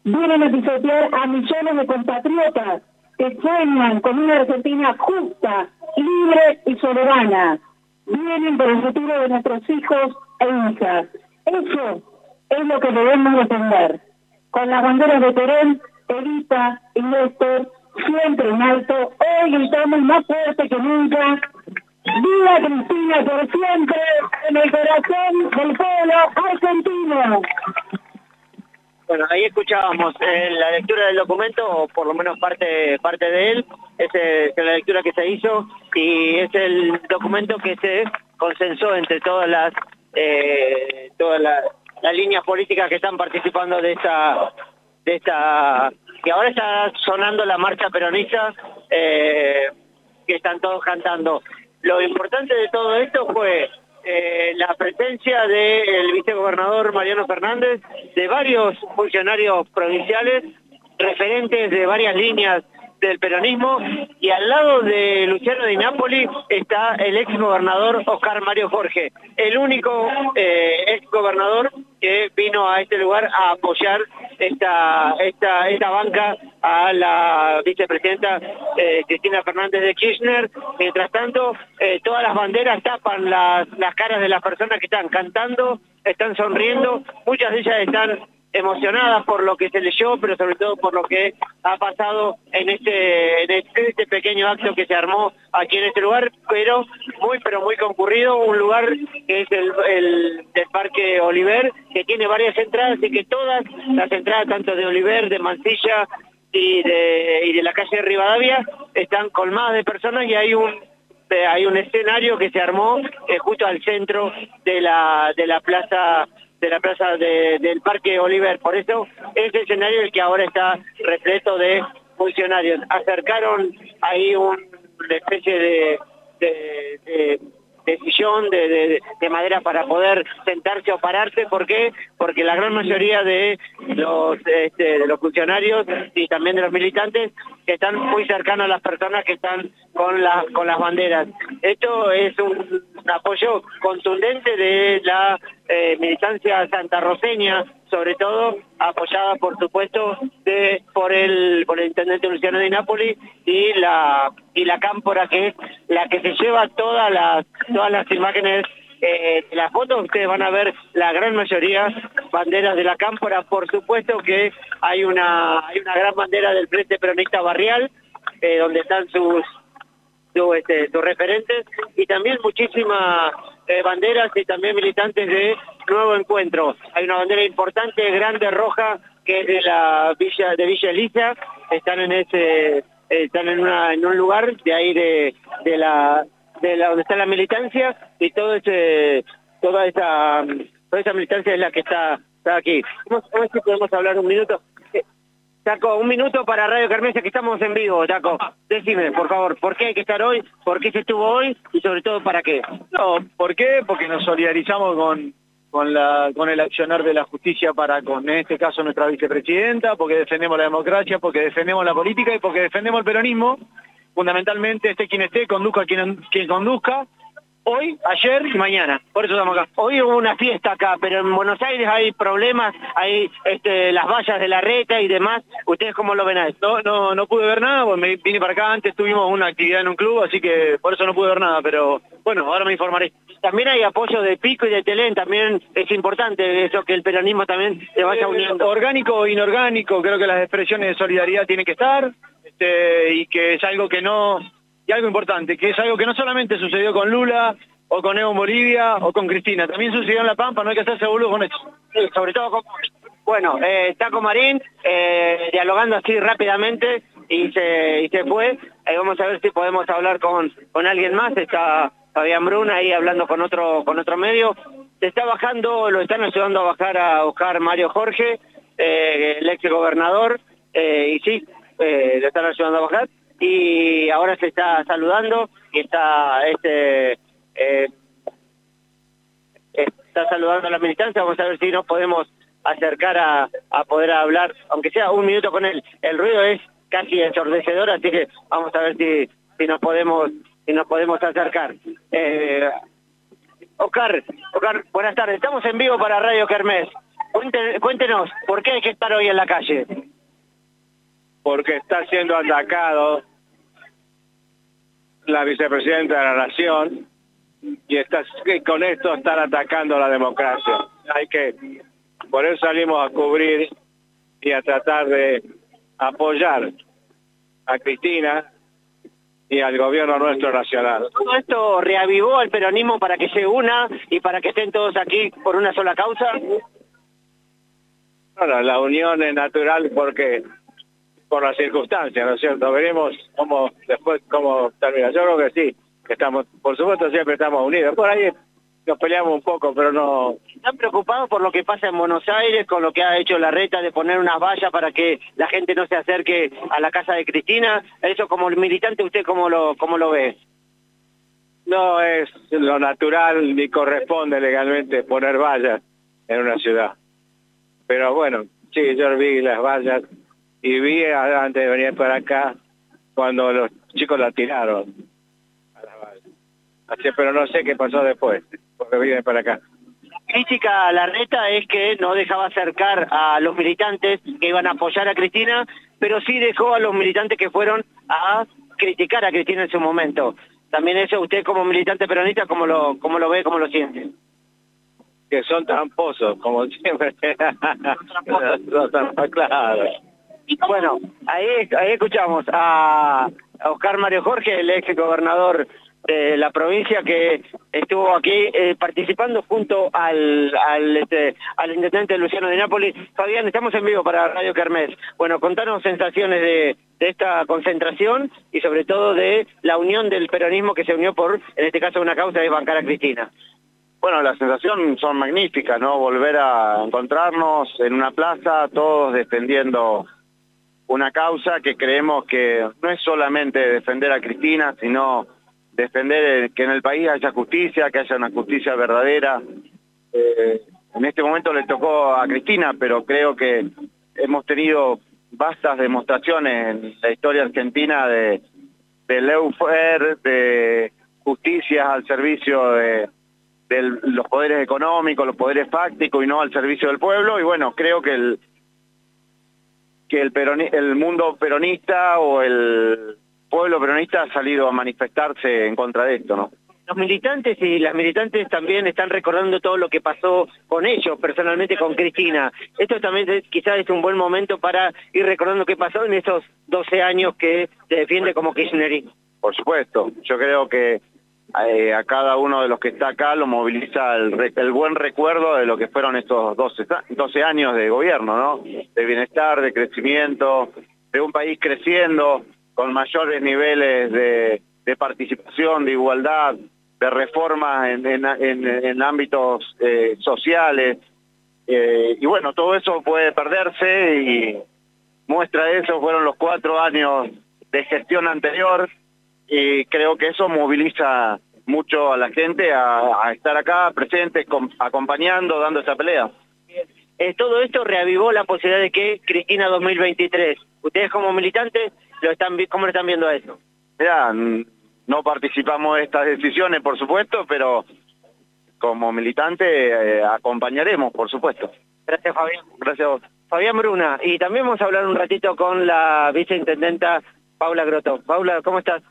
Vienen a pisotear a millones de compatriotas que sueñan con una Argentina justa, libre y soberana. Vienen por el futuro de nuestros hijos e hijas. Eso es lo que debemos defender. Con las banderas de Perón, Evita y Néstor siempre en alto, hoy gritamos más fuerte que nunca. ¡Viva Cristina por siempre en el corazón del pueblo argentino! Bueno, ahí escuchábamos eh, la lectura del documento, o por lo menos parte parte de él, es la lectura que se hizo y es el documento que se consensó entre todas las eh, todas las líneas políticas que están participando de esta de esta que ahora está sonando la marcha peronista eh, que están todos cantando. Lo importante de todo esto fue eh, la presencia del vicegobernador Mariano Fernández, de varios funcionarios provinciales, referentes de varias líneas del peronismo y al lado de Luciano de Nápoli está el ex gobernador Oscar Mario Jorge, el único eh, ex gobernador que vino a este lugar a apoyar esta, esta, esta banca a la vicepresidenta eh, Cristina Fernández de Kirchner. Mientras tanto, eh, todas las banderas tapan las, las caras de las personas que están cantando, están sonriendo, muchas de ellas están emocionadas por lo que se leyó, pero sobre todo por lo que ha pasado en este, en este pequeño acto que se armó aquí en este lugar, pero muy, pero muy concurrido, un lugar que es el, el del Parque Oliver, que tiene varias entradas y que todas las entradas, tanto de Oliver, de Mansilla y de, y de la calle de Rivadavia, están colmadas de personas y hay un eh, hay un escenario que se armó eh, justo al centro de la, de la plaza de la plaza de- del Parque Oliver. Por eso es el escenario el que ahora está repleto de funcionarios. Acercaron ahí un- una especie de- de sillón de, de- de madera para poder sentarse o pararse. ¿Por qué? Porque la gran mayoría de los, este, de los funcionarios y también de los militantes están muy cercanos a las personas que están con, la, con las banderas. Esto es un, apoyo contundente de la eh, militancia santarroceña, sobre todo apoyada por supuesto por el por el intendente Luciano de Nápoli y la y la cámpora que es la que se lleva todas las todas las imágenes eh, las fotos. Ustedes van a ver la gran mayoría banderas de la cámpora. Por supuesto que hay una hay una gran bandera del Frente Peronista Barrial eh, donde están sus sus, este, sus referentes y también muchísimas eh, banderas y también militantes de Nuevo Encuentro. Hay una bandera importante, grande, roja, que es de la Villa de Villa Elisa, están en ese eh, están en, una, en un lugar de ahí de, la de la donde está la militancia y todo ese toda esa toda esa militancia es la que está, está aquí. Vamos a ver si podemos hablar un minuto. Eh, Taco, un minuto para Radio Carmense, que estamos en vivo, Taco. Decime, por favor, ¿por qué hay que estar hoy? ¿Por qué se estuvo hoy? Y sobre todo, ¿para qué? No, ¿por qué? Porque nos solidarizamos con, con, la, con el accionar de la justicia para con, en este caso, nuestra vicepresidenta, porque defendemos la democracia, porque defendemos la política y porque defendemos el peronismo. Fundamentalmente, esté quien esté, conduzca quien, quien conduzca, hoy, ayer y mañana. Por eso estamos acá. Hoy hubo una fiesta acá, pero en Buenos Aires hay problemas, hay este, las vallas de la reta y demás. ¿Ustedes cómo lo ven a esto? No, no, no pude ver nada, porque me vine para acá, antes tuvimos una actividad en un club, así que por eso no pude ver nada, pero bueno, ahora me informaré. También hay apoyo de Pico y de Telén, también es importante eso, que el peronismo también se vaya Eh, uniendo. Orgánico o inorgánico, creo que las expresiones de solidaridad tienen que estar este, y que es algo que no, y algo importante, que es algo que no solamente sucedió con Lula o con Evo Bolivia o con Cristina, también sucedió en La Pampa, no hay que hacerse boludo con eso. Sí, sobre todo con... Bueno, eh, Taco Marín, eh, dialogando así rápidamente y se, y se fue. Eh, vamos a ver si podemos hablar con, con alguien más. Está Fabián Bruna ahí hablando con otro, con otro medio. Se está bajando, lo están ayudando a bajar a buscar Mario Jorge, eh, el ex gobernador, eh, y sí, lo están ayudando a bajar. Y ahora se está saludando y está este eh, está saludando a la militancia, vamos a ver si nos podemos acercar a, a poder hablar, aunque sea un minuto con él. El ruido es casi ensordecedor, así que vamos a ver si, si nos podemos si nos podemos acercar. Eh, Oscar, Oscar, buenas tardes. Estamos en vivo para Radio Kermés. Cuéntenos, ¿por qué hay que estar hoy en la calle? Porque está siendo atacado la vicepresidenta de la Nación y está, y con esto están atacando la democracia. Hay que, por eso salimos a cubrir y a tratar de apoyar a Cristina y al gobierno nuestro nacional. ¿Todo esto reavivó al peronismo para que se una y para que estén todos aquí por una sola causa? Bueno, la unión es natural porque por las circunstancias, ¿no es cierto? Veremos cómo después cómo termina. Yo creo que sí, que estamos, por supuesto siempre estamos unidos. Por ahí nos peleamos un poco, pero no... ¿Están preocupados por lo que pasa en Buenos Aires, con lo que ha hecho la reta de poner unas vallas para que la gente no se acerque a la casa de Cristina? Eso como militante, ¿usted cómo lo, cómo lo ve? No es lo natural ni corresponde legalmente poner vallas en una ciudad. Pero bueno, sí, yo vi las vallas y vi antes de venir para acá cuando los chicos la tiraron. Así, pero no sé qué pasó después, porque vine para acá. La crítica a la reta es que no dejaba acercar a los militantes que iban a apoyar a Cristina, pero sí dejó a los militantes que fueron a criticar a Cristina en su momento. También eso usted como militante peronista, ¿cómo lo, cómo lo ve, cómo lo siente? Que son tramposos, como siempre. son tramposos, claro. Bueno, ahí, ahí escuchamos a Oscar Mario Jorge, el ex gobernador de la provincia que estuvo aquí eh, participando junto al, al, este, intendente Luciano de Nápoles. Fabián, estamos en vivo para Radio Kermés. Bueno, contanos sensaciones de, de esta concentración y sobre todo de la unión del peronismo que se unió por, en este caso, una causa de bancar a Cristina. Bueno, las sensaciones son magníficas, ¿no? Volver a encontrarnos en una plaza, todos defendiendo una causa que creemos que no es solamente defender a Cristina, sino defender que en el país haya justicia, que haya una justicia verdadera. Eh, en este momento le tocó a Cristina, pero creo que hemos tenido vastas demostraciones en la historia argentina de, de leufer, de justicia al servicio de, de los poderes económicos, los poderes fácticos y no al servicio del pueblo. Y bueno, creo que el que el, el mundo peronista o el pueblo peronista ha salido a manifestarse en contra de esto, ¿no? Los militantes y las militantes también están recordando todo lo que pasó con ellos, personalmente con Cristina. Esto también es, quizás es un buen momento para ir recordando qué pasó en esos 12 años que se defiende como kirchnerismo. Por supuesto, yo creo que eh, a cada uno de los que está acá lo moviliza el, el, buen recuerdo de lo que fueron estos 12, 12 años de gobierno, ¿no? De bienestar, de crecimiento, de un país creciendo, con mayores niveles de, participación, de igualdad, de reformas en, en ámbitos eh, sociales. Eh, y bueno, todo eso puede perderse y muestra de eso fueron los cuatro años de gestión anterior y creo que eso moviliza mucho a la gente a, a estar acá presentes, acompañando, dando esa pelea. Eh, todo esto reavivó la posibilidad de que Cristina 2023, ustedes como militantes, lo están, ¿cómo lo están viendo a eso? Mira, no participamos de estas decisiones, por supuesto, pero como militante eh, acompañaremos, por supuesto. Gracias, Fabián. Gracias a vos. Fabián Bruna, y también vamos a hablar un ratito con la viceintendenta Paula Grotto. Paula, ¿cómo estás?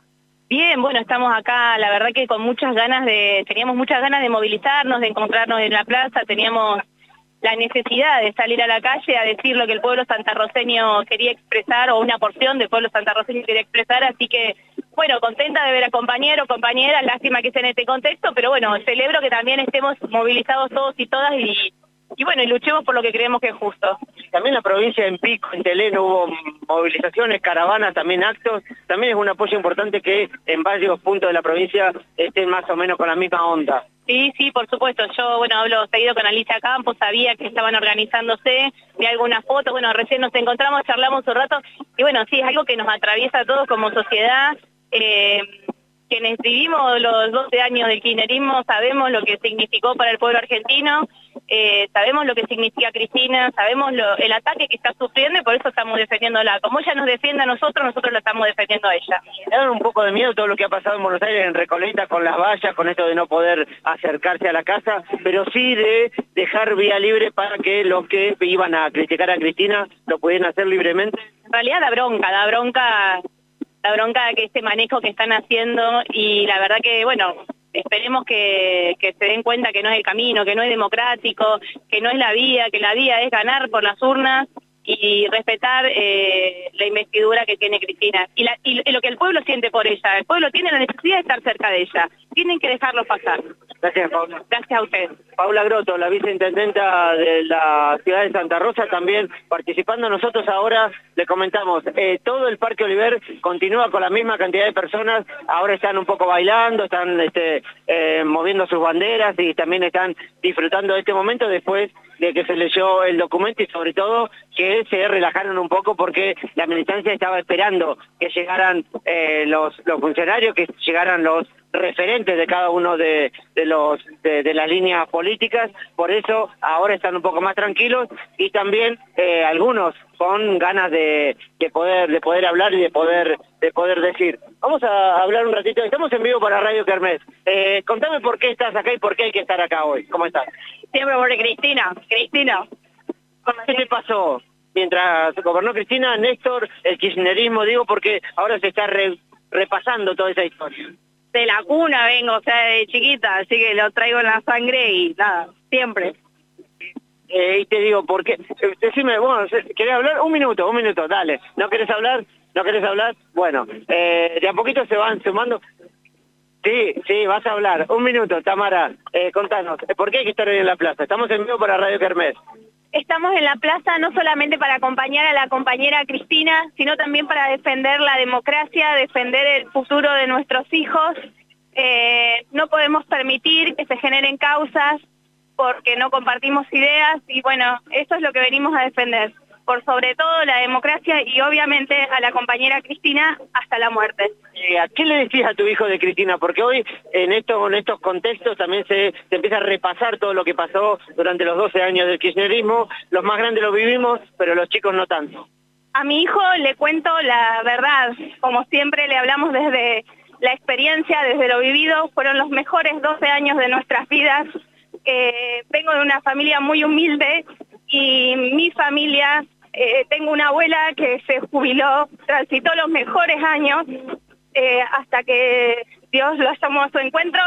Bien, bueno, estamos acá, la verdad que con muchas ganas de, teníamos muchas ganas de movilizarnos, de encontrarnos en la plaza, teníamos la necesidad de salir a la calle a decir lo que el pueblo santarroceño quería expresar o una porción del pueblo santarroceño quería expresar, así que bueno, contenta de ver a compañeros, compañeras, lástima que sea en este contexto, pero bueno, celebro que también estemos movilizados todos y todas y, y bueno, y luchemos por lo que creemos que es justo. También la provincia en Pico, en Telén hubo movilizaciones, caravanas, también actos, también es un apoyo importante que en varios puntos de la provincia estén más o menos con la misma onda. Sí, sí, por supuesto. Yo, bueno, hablo seguido con Alicia Campos, sabía que estaban organizándose, vi algunas fotos, bueno, recién nos encontramos, charlamos un rato, y bueno, sí, es algo que nos atraviesa a todos como sociedad. Eh, quienes vivimos los 12 años del kirchnerismo sabemos lo que significó para el pueblo argentino, eh, sabemos lo que significa Cristina, sabemos lo, el ataque que está sufriendo y por eso estamos defendiéndola. Como ella nos defiende a nosotros, nosotros la estamos defendiendo a ella. Me un poco de miedo todo lo que ha pasado en Buenos Aires, en Recoleta, con las vallas, con esto de no poder acercarse a la casa, pero sí de dejar vía libre para que los que iban a criticar a Cristina lo pudieran hacer libremente. En realidad da bronca, da bronca la bronca que este manejo que están haciendo y la verdad que, bueno, esperemos que, se den cuenta que no es el camino, que no es democrático, que no es la vía, que la vía es ganar por las urnas y respetar eh, la investidura que tiene Cristina y, la, y, lo que el pueblo siente por ella. El pueblo tiene la necesidad de estar cerca de ella. Tienen que dejarlo pasar. Gracias, Paula. Gracias a usted. Paula Groto, la viceintendenta de la ciudad de Santa Rosa, también participando. Nosotros ahora le comentamos, eh, todo el Parque Oliver continúa con la misma cantidad de personas, ahora están un poco bailando, están este, eh, moviendo sus banderas y también están disfrutando de este momento después de que se leyó el documento y sobre todo que se relajaron un poco porque la militancia estaba esperando que llegaran eh, los, los funcionarios, que llegaran los referentes de cada uno de, de los de, de, las líneas políticas, por eso ahora están un poco más tranquilos y también eh, algunos con ganas de, de, poder de poder hablar y de poder de poder decir. Vamos a hablar un ratito, estamos en vivo para Radio Kermés. Eh, contame por qué estás acá y por qué hay que estar acá hoy. ¿Cómo estás? Siempre por Cristina, Cristina. ¿Qué te pasó? Mientras gobernó Cristina, Néstor, el kirchnerismo, digo, porque ahora se está re, repasando toda esa historia de la cuna vengo, o sea, de chiquita, así que lo traigo en la sangre y nada, siempre. Eh, y te digo, ¿por qué? Decime, bueno, ¿querés hablar? Un minuto, un minuto, dale. ¿No querés hablar? ¿No querés hablar? Bueno, eh, de a poquito se van sumando. Sí, sí, vas a hablar. Un minuto, Tamara, eh, contanos, ¿por qué hay que estar hoy en la plaza? Estamos en vivo para Radio Kermés. Estamos en la plaza no solamente para acompañar a la compañera Cristina, sino también para defender la democracia, defender el futuro de nuestros hijos. Eh, no podemos permitir que se generen causas porque no compartimos ideas y bueno, eso es lo que venimos a defender. Por sobre todo la democracia y obviamente a la compañera Cristina hasta la muerte. ¿A qué le decís a tu hijo de Cristina? Porque hoy en, esto, en estos contextos también se, se, empieza a repasar todo lo que pasó durante los 12 años del kirchnerismo. Los más grandes lo vivimos, pero los chicos no tanto. A mi hijo le cuento la verdad. Como siempre le hablamos desde la experiencia, desde lo vivido. Fueron los mejores 12 años de nuestras vidas. Eh, vengo de una familia muy humilde y mi familia eh, tengo una abuela que se jubiló, transitó los mejores años eh, hasta que Dios lo llamó a su encuentro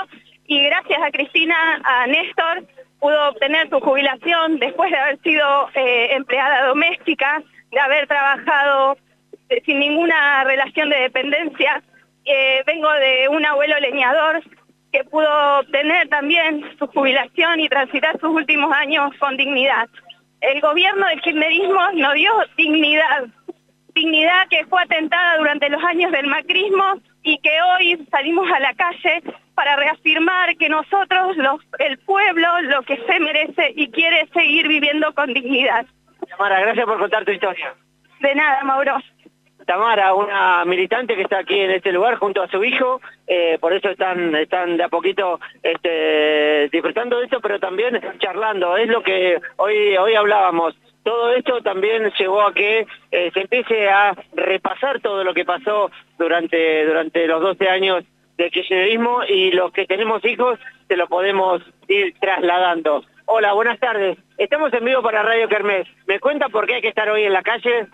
y gracias a Cristina, a Néstor, pudo obtener su jubilación después de haber sido eh, empleada doméstica, de haber trabajado sin ninguna relación de dependencia. vengo de un abuelo leñador que pudo obtener también su jubilación y transitar sus últimos años con dignidad el gobierno del kirchnerismo nos dio dignidad, dignidad que fue atentada durante los años del macrismo y que hoy salimos a la calle para reafirmar que nosotros, los, el pueblo, lo que se merece y quiere seguir viviendo con dignidad. Tamara, gracias por contar tu historia. De nada, Mauro. Tamara, una militante que está aquí en este lugar junto a su hijo, eh, por eso están, están de a poquito este, disfrutando de esto, pero también charlando, es lo que hoy, hoy hablábamos. Todo esto también llegó a que eh, se empiece a repasar todo lo que pasó durante, durante los 12 años de kirchnerismo y los que tenemos hijos se lo podemos ir trasladando. Hola, buenas tardes. Estamos en vivo para Radio Kermés. ¿Me cuenta por qué hay que estar hoy en la calle?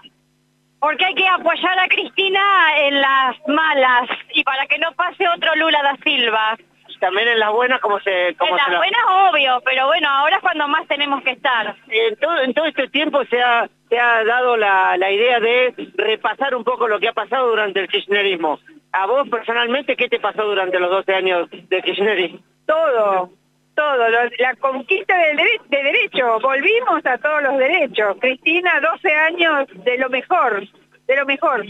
Porque hay que apoyar a Cristina en las malas y para que no pase otro Lula da Silva. También en las buenas como se... Como en las buenas obvio, pero bueno, ahora es cuando más tenemos que estar. En todo, en todo este tiempo se ha, se ha dado la, la idea de repasar un poco lo que ha pasado durante el kirchnerismo. ¿A vos personalmente qué te pasó durante los 12 años de kirchnerismo? Todo, todo, la conquista del de, de derecho, volvimos a todos los derechos. Cristina, 12 años de lo mejor, de lo mejor.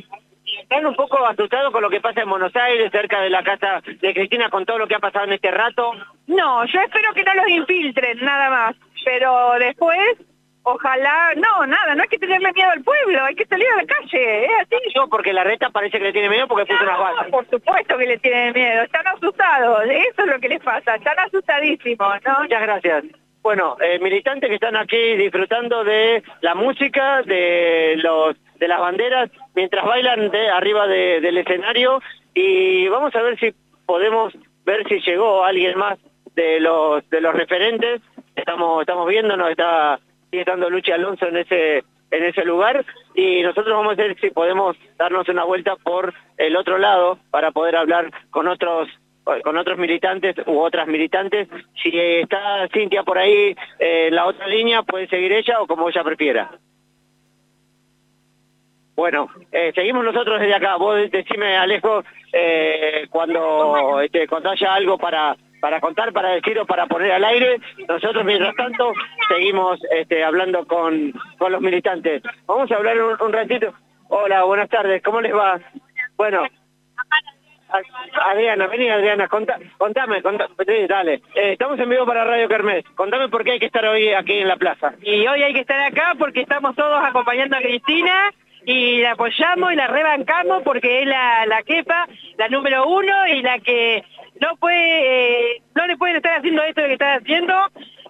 ¿Están un poco asustados con lo que pasa en Buenos Aires, cerca de la casa de Cristina, con todo lo que ha pasado en este rato? No, yo espero que no los infiltren, nada más. Pero después, ojalá... No, nada, no hay que tenerle miedo al pueblo, hay que salir a la calle, es así. No, porque la reta parece que le tiene miedo porque puso no, unas balas. por supuesto que le tienen miedo, están asustados, eso es lo que les pasa, están asustadísimos, ¿no? Muchas gracias. Bueno, eh, militantes que están aquí disfrutando de la música, de los de las banderas, mientras bailan de arriba de, del escenario y vamos a ver si podemos ver si llegó alguien más de los de los referentes. Estamos estamos viéndonos, está estando Luchi Alonso en ese en ese lugar y nosotros vamos a ver si podemos darnos una vuelta por el otro lado para poder hablar con otros con otros militantes u otras militantes. Si está Cintia por ahí eh, la otra línea, puede seguir ella o como ella prefiera. Bueno, eh, seguimos nosotros desde acá. Vos decime, Alejo, eh, cuando, este, cuando algo para, para contar, para decir o para poner al aire. Nosotros, mientras tanto, seguimos este, hablando con, con los militantes. Vamos a hablar un, ratito. Hola, buenas tardes, ¿cómo les va? Bueno, Adriana, vení Adriana, contá- contame, contá- dale. Eh, estamos en vivo para Radio Kermés. Contame por qué hay que estar hoy aquí en la plaza. Y hoy hay que estar acá porque estamos todos acompañando a Cristina y la apoyamos y la rebancamos porque es la, la jefa, la número uno y la que no puede, eh, no le pueden estar haciendo esto que están haciendo.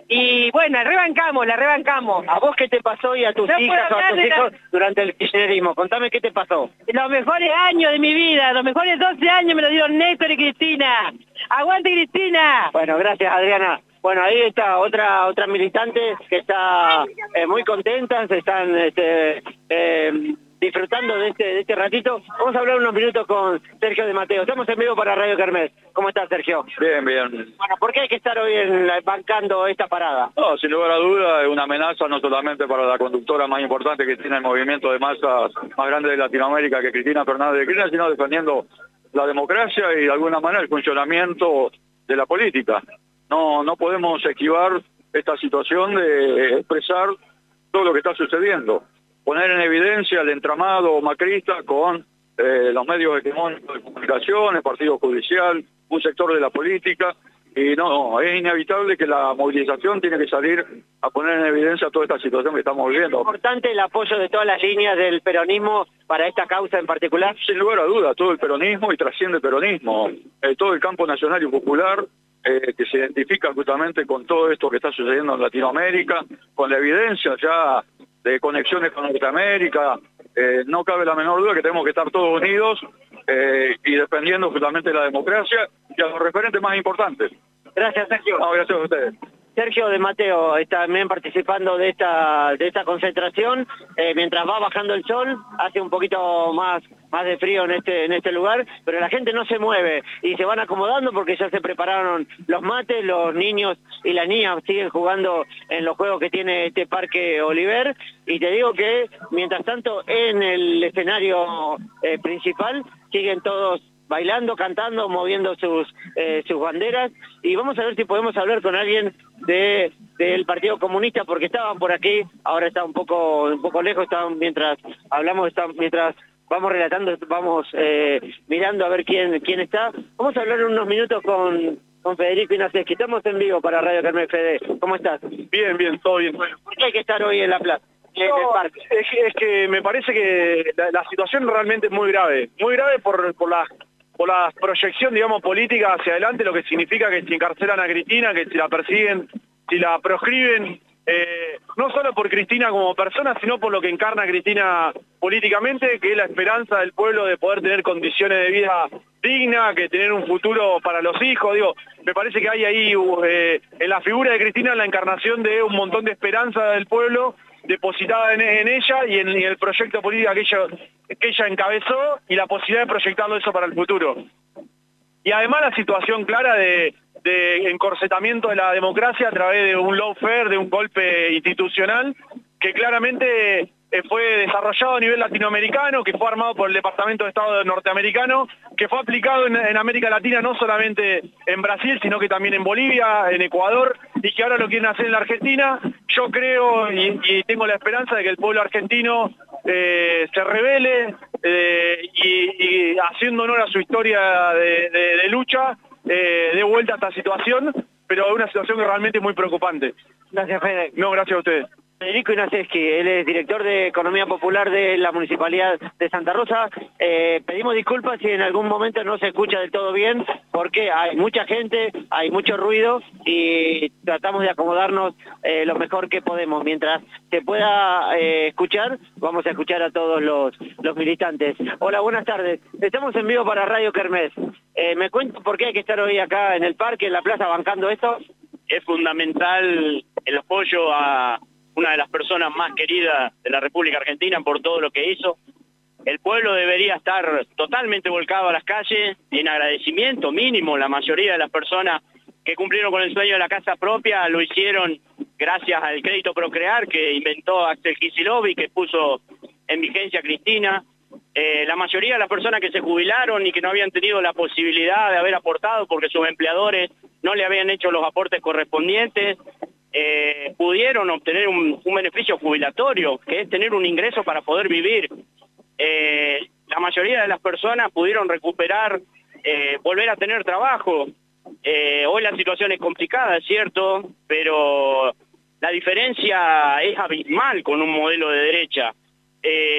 Y bueno, rebancamos, la rebancamos. ¿A vos qué te pasó y a tus No hijas o a tus la- hijos durante el kirchnerismo? Contame qué te pasó. Los mejores años de mi vida, los mejores 12 años me lo dieron Néstor y Cristina. ¡Aguante Cristina! Bueno, gracias Adriana. Bueno, ahí está otra otra militante que está eh, muy contenta, se están este, eh, disfrutando de este, de este ratito. Vamos a hablar unos minutos con Sergio de Mateo. Estamos en vivo para Radio Kermés. ¿Cómo estás, Sergio? Bien, bien. Bueno, ¿por qué hay que estar hoy en la- bancando esta parada? No, sin lugar a duda es una amenaza no solamente para la conductora más importante que tiene el movimiento de masas más grande de Latinoamérica que Cristina Fernández de Kirchner, sino defendiendo la democracia y de alguna manera el funcionamiento de la política. No, no podemos esquivar esta situación de expresar todo lo que está sucediendo. Poner en evidencia el entramado macrista con eh, los medios hegemónicos de comunicación, el partido judicial, un sector de la política, y no, es inevitable que la movilización tiene que salir a poner en evidencia toda esta situación que estamos viviendo. importante el apoyo de todas las líneas del peronismo para esta causa en particular? Sin lugar a duda, todo el peronismo y trasciende el peronismo, Eh, todo el campo nacional y popular eh, que se identifica justamente con todo esto que está sucediendo en Latinoamérica, con la evidencia ya de conexiones con Norteamérica, eh, no cabe la menor duda que tenemos que estar todos unidos eh, y defendiendo justamente la democracia y a los referentes más importantes. Gracias, Sergio. No, gracias a ustedes. Sergio de Mateo está también participando de esta de esta concentración. Eh, mientras va bajando el sol hace un poquito más más de frío en este en este lugar pero la gente no se mueve y se van acomodando porque ya se prepararon los mates los niños y las niñas siguen jugando en los juegos que tiene este parque Oliver. Y te digo que mientras tanto en el escenario eh, principal siguen todos bailando, cantando, moviendo sus eh, sus banderas y vamos a ver si podemos hablar con alguien de del Partido Comunista porque estaban por aquí, ahora está un poco un poco lejos, estaban mientras hablamos, están, mientras vamos relatando, vamos eh, mirando a ver quién quién está. Vamos a hablar unos minutos con con Federico Inaces, que estamos en vivo para Radio Carmen Fede. ¿Cómo estás? Bien, bien, todo bien. ¿Por qué hay que estar hoy en la plaza? No, es, que, es que me parece que la, la situación realmente es muy grave. Muy grave por, por la por la proyección, digamos, política hacia adelante, lo que significa que si encarcelan a Cristina, que si la persiguen, si la proscriben, eh, no solo por Cristina como persona, sino por lo que encarna Cristina políticamente, que es la esperanza del pueblo de poder tener condiciones de vida dignas, que tener un futuro para los hijos. Digo, me parece que hay ahí eh, en la figura de Cristina la encarnación de un montón de esperanza del pueblo depositada en, ella y en, el proyecto político que ella, encabezó y la posibilidad de proyectarlo eso para el futuro. Y además la situación clara de, de encorsetamiento de la democracia a través de un lawfare, de un golpe institucional, que claramente fue desarrollado a nivel latinoamericano, que fue armado por el Departamento de Estado norteamericano, que fue aplicado en, en América Latina no solamente en Brasil, sino que también en Bolivia, en Ecuador, y que ahora lo quieren hacer en la Argentina. Yo creo y, y tengo la esperanza de que el pueblo argentino eh, se revele eh, y, y haciendo honor a su historia de, de- de lucha, eh, dé vuelta a esta situación, pero es una situación que realmente es muy preocupante. Gracias, Fede. No, gracias a ustedes. Federico Inaceski, él es director de Economía Popular de la Municipalidad de Santa Rosa. Eh, pedimos disculpas si en algún momento no se escucha del todo bien, porque hay mucha gente, hay mucho ruido y tratamos de acomodarnos eh, lo mejor que podemos. Mientras se pueda eh, escuchar, vamos a escuchar a todos los, los militantes. Hola, buenas tardes. Estamos en vivo para Radio Kermés. ¿Me cuento por qué hay que estar hoy acá en el parque, en la plaza, bancando esto? es fundamental el apoyo a una de las personas más queridas de la República Argentina por todo lo que hizo. El pueblo debería estar totalmente volcado a las calles en agradecimiento mínimo. La mayoría de las personas que cumplieron con el sueño de la casa propia lo hicieron gracias al crédito Procrear que inventó Axel Kicillof y que puso en vigencia Cristina. Eh, la mayoría de las personas que se jubilaron y que no habían tenido la posibilidad de haber aportado porque sus empleadores no le habían hecho los aportes correspondientes, eh, pudieron obtener un, beneficio jubilatorio, que es tener un ingreso para poder vivir. Eh, la mayoría de las personas pudieron recuperar, eh, volver a tener trabajo. Hoy la situación es complicada, es cierto, pero la diferencia es abismal con un modelo de derecha.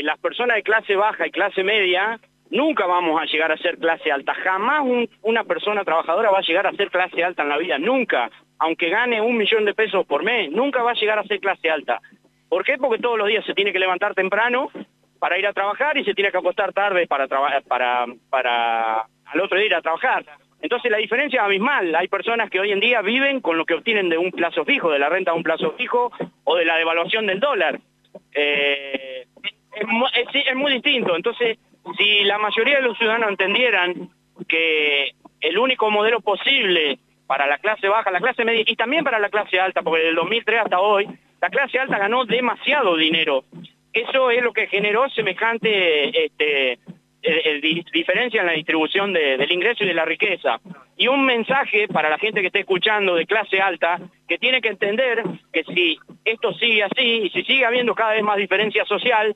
Las personas de clase baja y clase media nunca vamos a llegar a ser clase alta. Jamás un- una persona trabajadora va a llegar a ser clase alta en la vida, nunca. Aunque gane un millón de pesos por mes, nunca va a llegar a ser clase alta. ¿Por qué? Porque todos los días se tiene que levantar temprano para ir a trabajar y se tiene que acostar tarde para, para, para al otro día ir a trabajar. Entonces la diferencia es abismal. Hay personas que hoy en día viven con lo que obtienen de un plazo fijo, de la renta de un plazo fijo o de la devaluación del dólar. Eh, es, es muy distinto. Entonces, si la mayoría de los ciudadanos entendieran que el único modelo posible para la clase baja, la clase media y también para la clase alta, porque desde el 2003 hasta hoy, la clase alta ganó demasiado dinero. Eso es lo que generó semejante este, di- diferencia en la distribución de- del ingreso y de la riqueza. Y un mensaje para la gente que esté escuchando de clase alta, que tiene que entender que si esto sigue así y si sigue habiendo cada vez más diferencia social,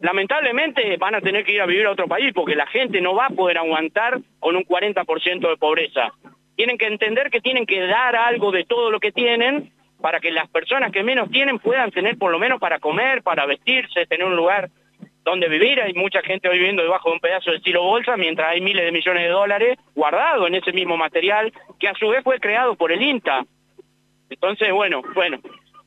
lamentablemente van a tener que ir a vivir a otro país porque la gente no va a poder aguantar con un 40% de pobreza. Tienen que entender que tienen que dar algo de todo lo que tienen para que las personas que menos tienen puedan tener por lo menos para comer, para vestirse, tener un lugar donde vivir. Hay mucha gente hoy viviendo debajo de un pedazo de estilo bolsa, mientras hay miles de millones de dólares guardados en ese mismo material que a su vez fue creado por el INTA. Entonces, bueno, bueno.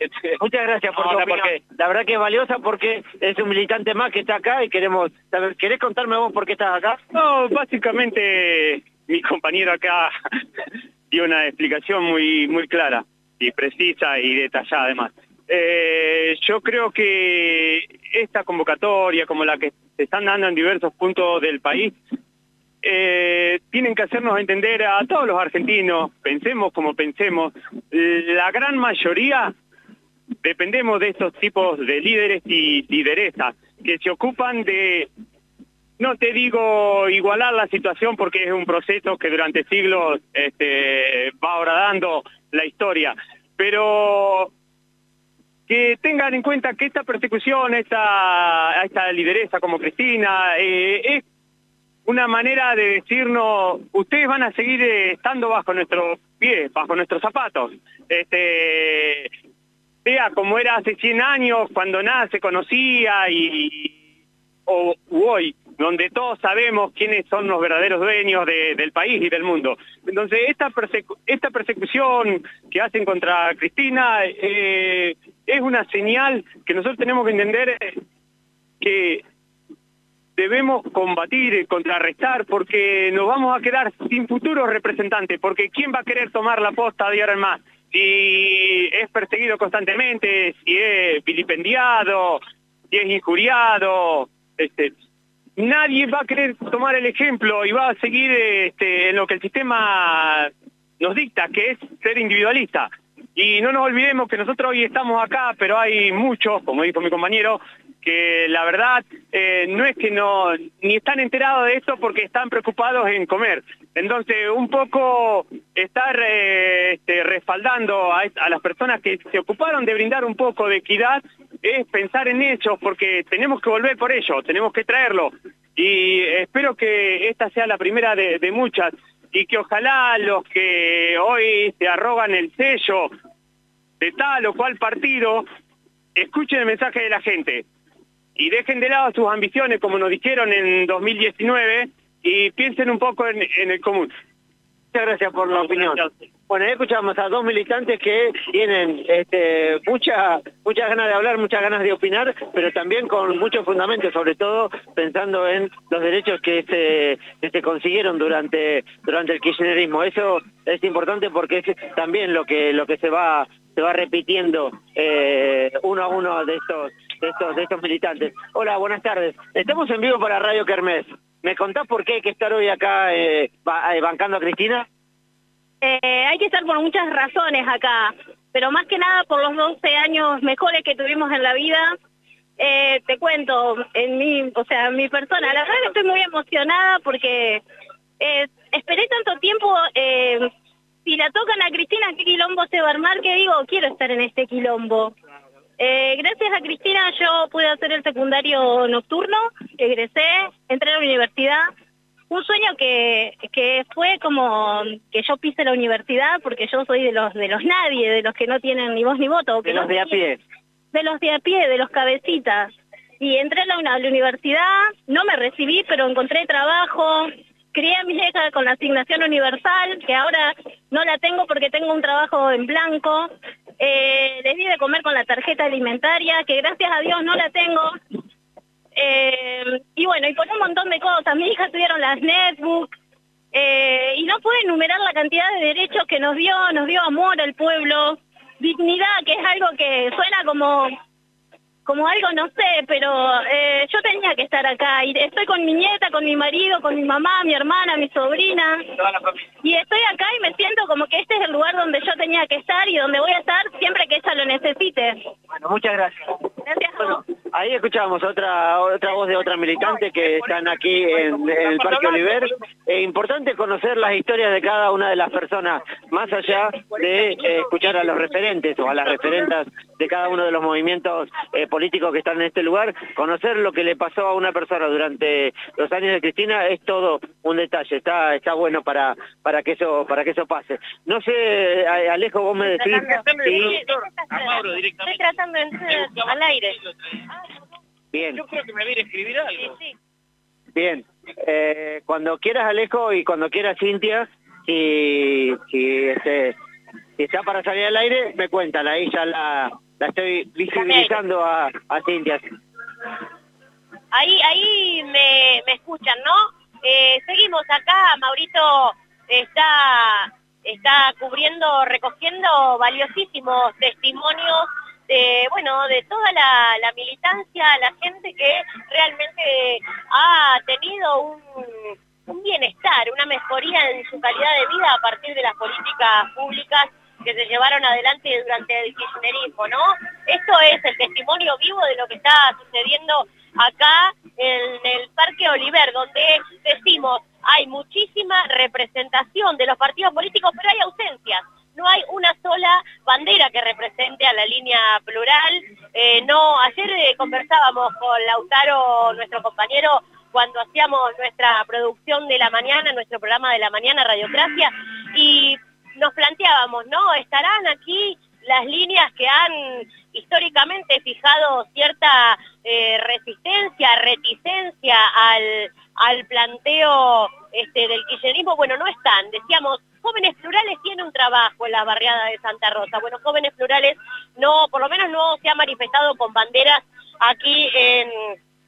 Muchas gracias por No, tu no, opinión. porque- La verdad que es valiosa porque es un militante más que está acá y queremos saber, ¿querés contarme vos por qué estás acá? No, básicamente mi compañero acá dio una explicación muy muy clara y precisa y detallada además. Eh, yo creo que esta convocatoria, como la que se están dando en diversos puntos del país, eh, tienen que hacernos entender a todos los argentinos, pensemos como pensemos, la gran mayoría dependemos de estos tipos de líderes y lideresas que se ocupan de no te digo igualar la situación porque es un proceso que durante siglos este, va horadando la historia, pero que tengan en cuenta que esta persecución, esta, lideresa como Cristina, eh, es una manera de decirnos, ustedes van a seguir estando bajo nuestros pies, bajo nuestros zapatos. Este, sea como era hace 100 años, cuando nada se conocía y o hoy, donde todos sabemos quiénes son los verdaderos dueños de- del país y del mundo. Entonces, esta, esta persecución que hacen contra Cristina eh, es una señal que nosotros tenemos que entender que debemos combatir, contrarrestar, porque nos vamos a quedar sin futuros representantes, porque ¿quién va a querer tomar la posta de ahora en más? Si es perseguido constantemente, si es vilipendiado, si es injuriado, este, nadie va a querer tomar el ejemplo y va a seguir este, en lo que el sistema nos dicta, que es ser individualista. Y no nos olvidemos que nosotros hoy estamos acá, pero hay muchos, como dijo mi compañero, que la verdad eh, no es que no ni están enterados de esto porque están preocupados en comer. Entonces, un poco estar eh, este, respaldando a, las personas que se ocuparon de brindar un poco de equidad es pensar en ellos porque tenemos que volver por ellos, tenemos que traerlo. Y espero que esta sea la primera de, de muchas y que ojalá los que hoy se arrogan el sello de tal o cual partido escuchen el mensaje de la gente y dejen de lado sus ambiciones como nos dijeron en 2019 y piensen un poco en, en el común. Muchas gracias por la opinión. Bueno, ahí escuchamos a dos militantes que tienen este, mucha, muchas ganas de hablar, muchas ganas de opinar, pero también con muchos fundamentos, sobre todo pensando en los derechos que se, que se consiguieron durante, durante el kirchnerismo. Eso es importante porque es también lo que, lo que se va se va repitiendo eh, uno a uno de estos, de estos de estos militantes. Hola, buenas tardes. Estamos en vivo para Radio Kermés. ¿Me contás por qué hay que estar hoy acá eh, eh, bancando a Cristina? Eh, hay que estar por muchas razones acá, pero más que nada por los 12 años mejores que tuvimos en la vida. Eh, te cuento, en mi, o sea, mi persona, la verdad que estoy muy emocionada porque esperé tanto tiempo si la tocan a Cristina, ¿qué quilombo se va a armar? Que digo, quiero estar en este quilombo. Eh, gracias a Cristina yo pude hacer el secundario nocturno, egresé, entré a la universidad. Un sueño que, que fue como que yo pise la universidad porque yo soy de los de los nadie, de los que no tienen ni voz ni voto. De los de a pie. De los de a pie, de los cabecitas. Y entré a la, a la universidad, no me recibí, pero encontré trabajo, crié a mi hija con la asignación universal, que ahora no la tengo porque tengo un trabajo en blanco. Eh, les di de comer con la tarjeta alimentaria, que gracias a Dios no la tengo. Eh, y bueno, y por un montón de cosas. Mi hija tuvieron las netbooks. Eh, y no puedo enumerar la cantidad de derechos que nos dio, nos dio amor al pueblo, dignidad, que es algo que suena como como algo, no sé, pero eh, yo tenía que estar acá y estoy con mi nieta, con mi marido, con mi mamá, mi hermana, mi sobrina. Y estoy acá y me siento como que este es el lugar donde yo tenía que estar y donde voy a estar siempre que ella lo necesite. Bueno, muchas gracias. Gracias. Bueno, ahí escuchamos otra otra voz de otra militante que están aquí en, en el Parque Oliver. Es importante conocer las historias de cada una de las personas, más allá de eh, escuchar a los referentes o a las referentas de cada uno de los movimientos eh, políticos que están en este lugar. Conocer lo que le pasó a una persona durante los años de Cristina es todo un detalle. Está está bueno para para que eso para que eso pase. No sé, Alejo, vos me decís si- Estoy tratando de entrar al aire. Bien. Yo creo que me viene a escribir algo. Bien, eh, cuando quieras Alejo y cuando quieras Cintia, si, si, este, si está para salir al aire, me cuentan, ahí ya la, la estoy visibilizando a, a Cintia. Ahí, ahí me, me escuchan, ¿no? Eh, seguimos acá, Maurito está, está cubriendo, recogiendo valiosísimos testimonios de, bueno, de toda la, la militancia, la gente que realmente ha tenido un, un bienestar, una mejoría en su calidad de vida a partir de las políticas públicas que se llevaron adelante durante el kirchnerismo, ¿no? Esto es el testimonio vivo de lo que está sucediendo acá en el Parque Oliver, donde decimos hay muchísima representación de los partidos políticos, pero hay ausencias. No hay una sola bandera que represente a la línea plural. Eh, no, ayer eh, conversábamos con Lautaro, nuestro compañero, cuando hacíamos nuestra producción de la mañana, nuestro programa de la mañana, Radiocracia, y nos planteábamos, ¿no? ¿Estarán aquí las líneas que han históricamente fijado cierta eh, resistencia, reticencia al, al planteo este, del kirchnerismo? Bueno, no están. Decíamos, Jóvenes Plurales tiene un trabajo en la barriada de Santa Rosa. Bueno, Jóvenes Plurales no, por lo menos no se ha manifestado con banderas aquí en,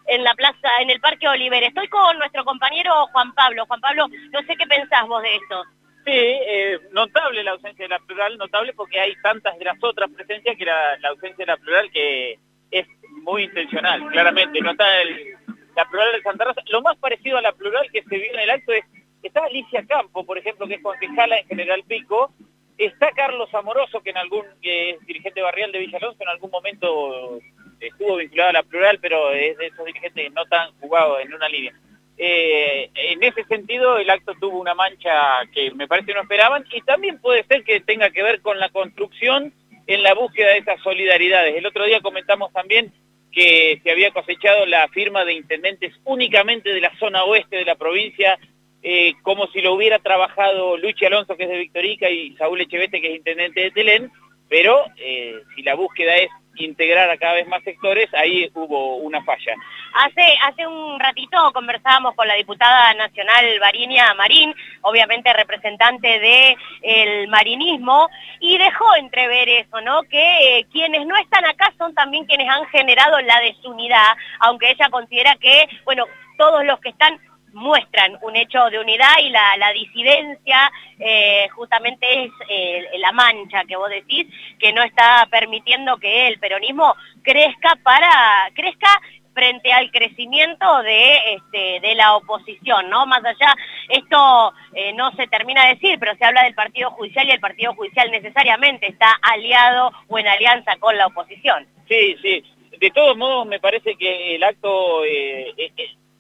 en la plaza, en el Parque Oliver. Estoy con nuestro compañero Juan Pablo. Juan Pablo, no sé qué pensás vos de esto. Sí, eh, notable la ausencia de la plural, notable porque hay tantas de las otras presencias que la, ausencia de la plural que es muy intencional, claramente. No está el- la plural de Santa Rosa. Lo más parecido a la plural que se vio en el acto es, está Alicia Campo, por ejemplo, que es concejala en General Pico, está Carlos Amoroso, que en algún, que es dirigente barrial de Villa Alonso, en algún momento estuvo vinculado a la plural, pero es de esos dirigentes no tan jugados en una línea. Eh, en ese sentido, el acto tuvo una mancha que me parece no esperaban y también puede ser que tenga que ver con la construcción en la búsqueda de esas solidaridades. El otro día comentamos también que se había cosechado la firma de intendentes únicamente de la zona oeste de la provincia, eh, como si lo hubiera trabajado Luchi Alonso, que es de Victorica, y Saúl Echeveste, que es intendente de Telén, pero eh, si la búsqueda es integrar a cada vez más sectores, ahí hubo una falla. Hace, hace un ratito conversábamos con la diputada nacional Varinia Marín, obviamente representante del el marinismo, y dejó entrever eso, ¿no? Que eh, quienes no están acá son también quienes han generado la desunidad, aunque ella considera que, bueno, todos los que están muestran un hecho de unidad y la, disidencia eh, justamente es eh, la mancha que vos decís que no está permitiendo que el peronismo crezca para crezca frente al crecimiento de este, de la oposición, ¿no? Más allá, esto eh, no se termina de decir, pero se habla del Partido Judicial y el Partido Judicial necesariamente está aliado o en alianza con la oposición. Sí, sí. De todos modos, me parece que el acto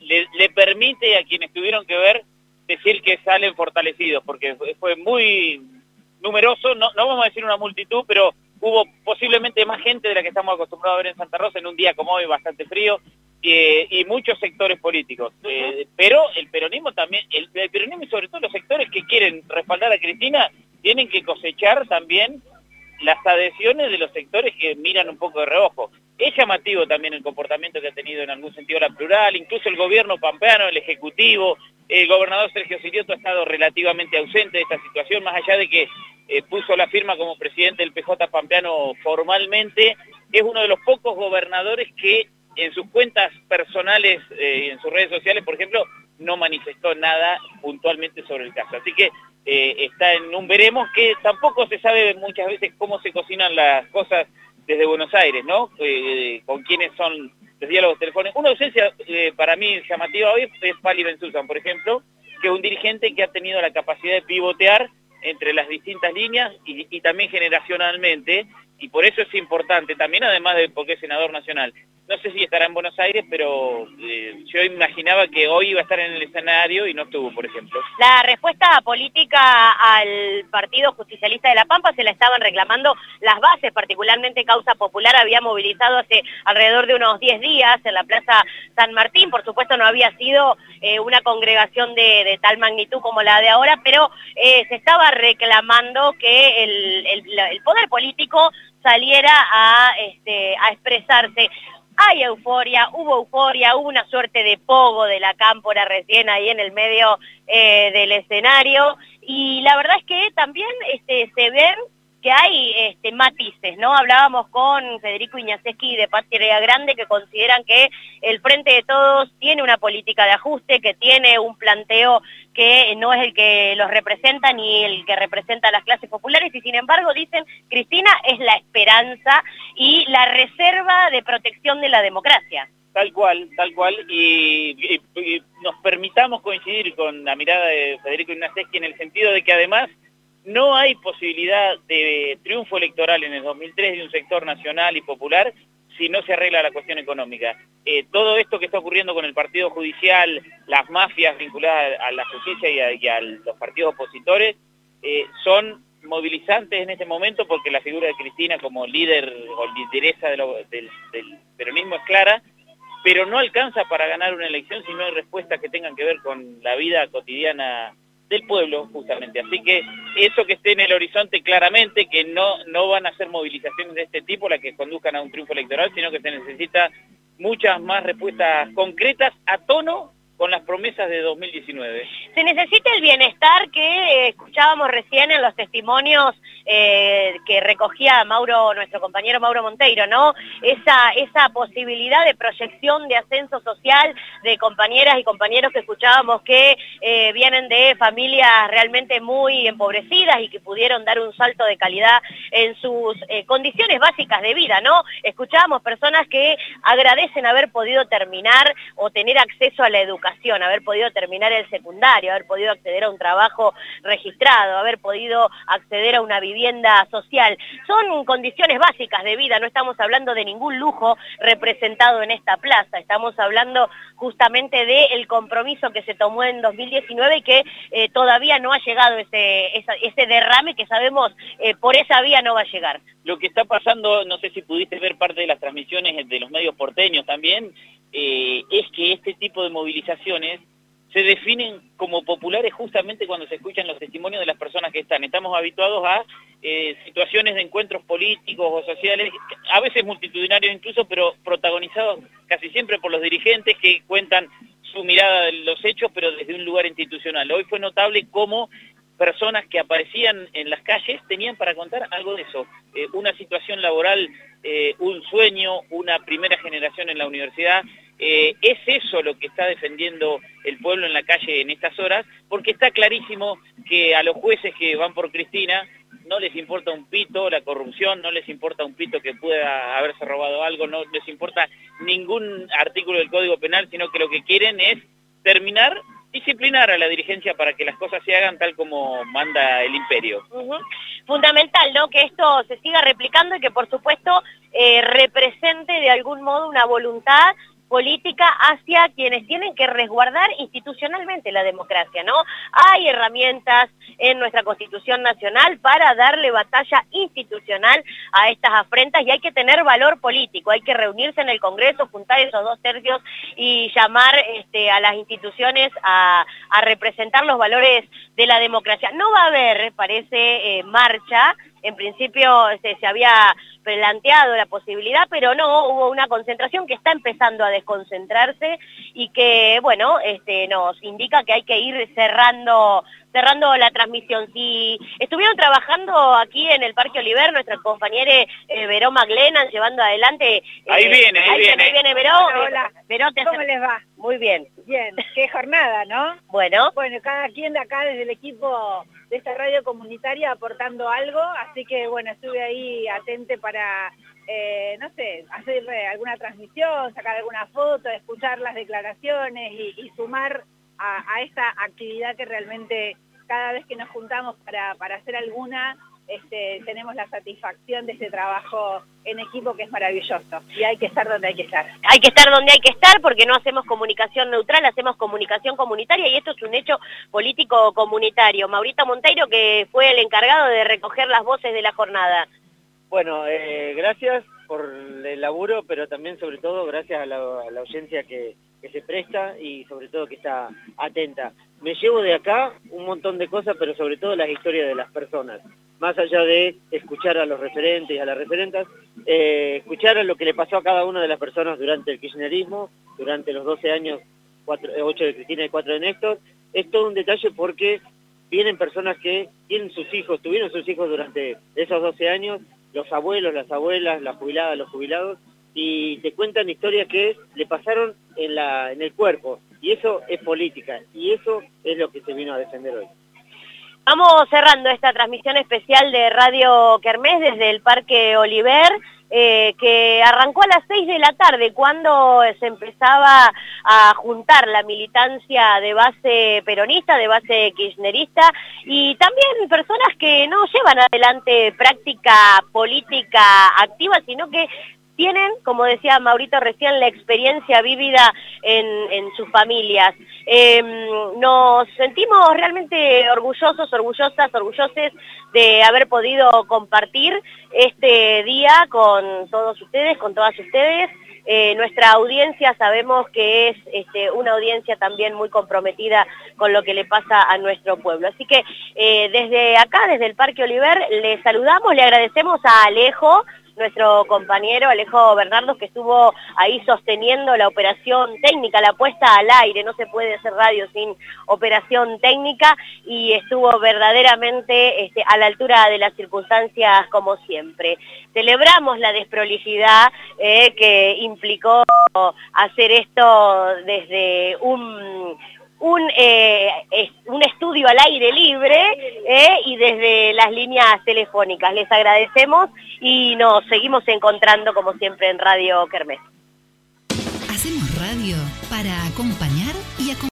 le, le permite a quienes tuvieron que ver decir que salen fortalecidos, porque fue- muy numeroso, no, no vamos a decir una multitud, pero hubo posiblemente más gente de la que estamos acostumbrados a ver en Santa Rosa en un día como hoy, bastante frío, eh, y muchos sectores políticos. Eh, pero el peronismo también, el, el, peronismo y sobre todo los sectores que quieren respaldar a Cristina, tienen que cosechar también las adhesiones de los sectores que miran un poco de reojo. Es llamativo también el comportamiento que ha tenido en algún sentido la plural, incluso el gobierno pampeano, el Ejecutivo, el gobernador Sergio Sirioto ha estado relativamente ausente de esta situación, más allá de que eh, puso la firma como presidente del PJ pampeano formalmente, es uno de los pocos gobernadores que en sus cuentas personales eh, en sus redes sociales, por ejemplo, no manifestó nada puntualmente sobre el caso. Así que eh, está en un veremos que tampoco se sabe muchas veces cómo se cocinan las cosas desde Buenos Aires, ¿no? Eh, con quiénes son los diálogos telefónicos. Una ausencia eh, para mí llamativa hoy es Pali Bensusan, por ejemplo, que es un dirigente que ha tenido la capacidad de pivotear entre las distintas líneas y, y también generacionalmente, y por eso es importante, también además de porque es senador nacional, no sé si estará en Buenos Aires, pero eh, yo imaginaba que hoy iba a estar en el escenario y no estuvo, por ejemplo. La respuesta política al Partido Justicialista de La Pampa se la estaban reclamando las bases, particularmente Causa Popular había movilizado hace alrededor de unos 10 días en la Plaza San Martín, por supuesto no había sido eh, una congregación de, tal magnitud como la de ahora, pero eh, se estaba reclamando que el, el, el poder político saliera a, este, a expresarse hay euforia, hubo euforia, hubo una suerte de pogo de la cámpora recién ahí en el medio eh, del escenario. Y la verdad es que también este, se ven que hay este, matices, ¿no? Hablábamos con Federico Iñaseski de Patria Grande que consideran que el Frente de Todos tiene una política de ajuste, que tiene un planteo que no es el que los representa ni el que representa a las clases populares y sin embargo dicen, Cristina es la esperanza y la reserva de protección de la democracia. Tal cual, tal cual, y, y, y nos permitamos coincidir con la mirada de Federico Iñaseski en el sentido de que además no hay posibilidad de triunfo electoral en el 2003 de un sector nacional y popular si no se arregla la cuestión económica. Eh, todo esto que está ocurriendo con el Partido Judicial, las mafias vinculadas a la justicia y a, y a los partidos opositores, eh, son movilizantes en este momento porque la figura de Cristina como líder o lideresa del, del peronismo es clara, pero no alcanza para ganar una elección si no hay respuestas que tengan que ver con la vida cotidiana del pueblo, justamente. Así que eso que esté en el horizonte claramente, que no, no van a ser movilizaciones de este tipo las que conduzcan a un triunfo electoral, sino que se necesita muchas más respuestas concretas a tono con las promesas de 2019. Se necesita el bienestar que eh, escuchábamos recién en los testimonios eh, que recogía Mauro, nuestro compañero Mauro Monteiro, ¿no? Esa, esa posibilidad de proyección de ascenso social de compañeras y compañeros que escuchábamos que eh, vienen de familias realmente muy empobrecidas y que pudieron dar un salto de calidad en sus condiciones básicas de vida, ¿no? Escuchábamos personas que agradecen haber podido terminar o tener acceso a la educación haber podido terminar el secundario, haber podido acceder a un trabajo registrado, haber podido acceder a una vivienda social. Son condiciones básicas de vida, no estamos hablando de ningún lujo representado en esta plaza, estamos hablando justamente del compromiso que se tomó en 2019 y que eh, todavía no ha llegado ese, ese derrame que sabemos eh, por esa vía no va a llegar. Lo que está pasando, no sé si pudiste ver parte de las transmisiones de los medios porteños también, eh, es que este tipo de se definen como populares justamente cuando se escuchan los testimonios de las personas que están. Estamos habituados a eh, situaciones de encuentros políticos o sociales, a veces multitudinarios incluso, pero protagonizados casi siempre por los dirigentes que cuentan su mirada de los hechos, pero desde un lugar institucional. Hoy fue notable cómo personas que aparecían en las calles tenían para contar algo de eso, eh, una situación laboral, eh, un sueño, una primera generación en la universidad, eh, es eso lo que está defendiendo el pueblo en la calle en estas horas, porque está clarísimo que a los jueces que van por Cristina no les importa un pito la corrupción, no les importa un pito que pueda haberse robado algo, no les importa ningún artículo del Código Penal, sino que lo que quieren es terminar disciplinar a la dirigencia para que las cosas se hagan tal como manda el imperio. Fundamental, ¿no? Que esto se siga replicando y que por supuesto eh, represente de algún modo una voluntad política hacia quienes tienen que resguardar institucionalmente la democracia, ¿no? Hay herramientas en nuestra Constitución Nacional para darle batalla institucional a estas afrentas y hay que tener valor político, hay que reunirse en el Congreso, juntar esos dos tercios y llamar este, a las instituciones a, representar los valores de la democracia. No va a haber, parece, eh, marcha en principio este, se había planteado la posibilidad, pero no, hubo una concentración que está empezando a desconcentrarse y que, bueno, este, nos indica que hay que ir cerrando cerrando la transmisión. Si estuvieron trabajando aquí en el Parque Oliver, nuestra compañera eh, Veró Maglenan, llevando adelante... Eh, ahí viene, ahí, viene. Ahí viene Veró. Hola, ¿cómo les va? Muy bien. Bien, qué jornada, ¿no? Bueno. Bueno, cada quien de acá desde el equipo de esta radio comunitaria aportando algo, así que bueno, estuve ahí atente para, eh, no sé, hacer alguna transmisión, sacar alguna foto, escuchar las declaraciones y, sumar a, esta actividad que realmente cada vez que nos juntamos para, para hacer alguna, este, tenemos la satisfacción de ese trabajo en equipo que es maravilloso y hay que estar donde hay que estar. Hay que estar donde hay que estar porque no hacemos comunicación neutral, hacemos comunicación comunitaria y esto es un hecho político comunitario. Maurito Monteiro que fue el encargado de recoger las voces de la jornada. Bueno, eh, gracias por el laburo, pero también sobre todo gracias a la, audiencia que, que se presta y sobre todo que está atenta. Me llevo de acá un montón de cosas, pero sobre todo las historias de las personas más allá de escuchar a los referentes y a las referentas, eh, escuchar a lo que le pasó a cada una de las personas durante el kirchnerismo, durante los 12 años, 8 eh, de Cristina y 4 de Néstor, es todo un detalle porque vienen personas que tienen sus hijos, tuvieron sus hijos durante esos 12 años, los abuelos, las abuelas, las jubiladas, los jubilados, y te cuentan historias que le pasaron en, la, en el cuerpo, y eso es política, y eso es lo que se vino a defender hoy. Vamos cerrando esta transmisión especial de Radio Kermés desde el Parque Oliver, eh, que arrancó a las 6 de la tarde cuando se empezaba a juntar la militancia de base peronista, de base kirchnerista y también personas que no llevan adelante práctica política activa, sino que tienen, como decía Maurito recién, la experiencia vívida en, sus familias. Em, nos sentimos realmente orgullosos, orgullosas, orgullosos de haber podido compartir este día con todos ustedes, con todas ustedes. Eh, nuestra audiencia sabemos que es este, una audiencia también muy comprometida con lo que le pasa a nuestro pueblo. Así que eh, desde acá, desde el Parque Oliver, le saludamos, le agradecemos a Alejo, nuestro compañero Alejo Bernardo, que estuvo ahí sosteniendo la operación técnica, la puesta al aire, no se puede hacer radio sin operación técnica, y estuvo verdaderamente este, a la altura de las circunstancias como siempre. Celebramos la desprolijidad eh, que implicó hacer esto desde un un, eh, un estudio al aire libre eh, y desde las líneas telefónicas. Les agradecemos y nos seguimos encontrando como siempre en Radio Kermés. Hacemos radio para acompañar y acompañar.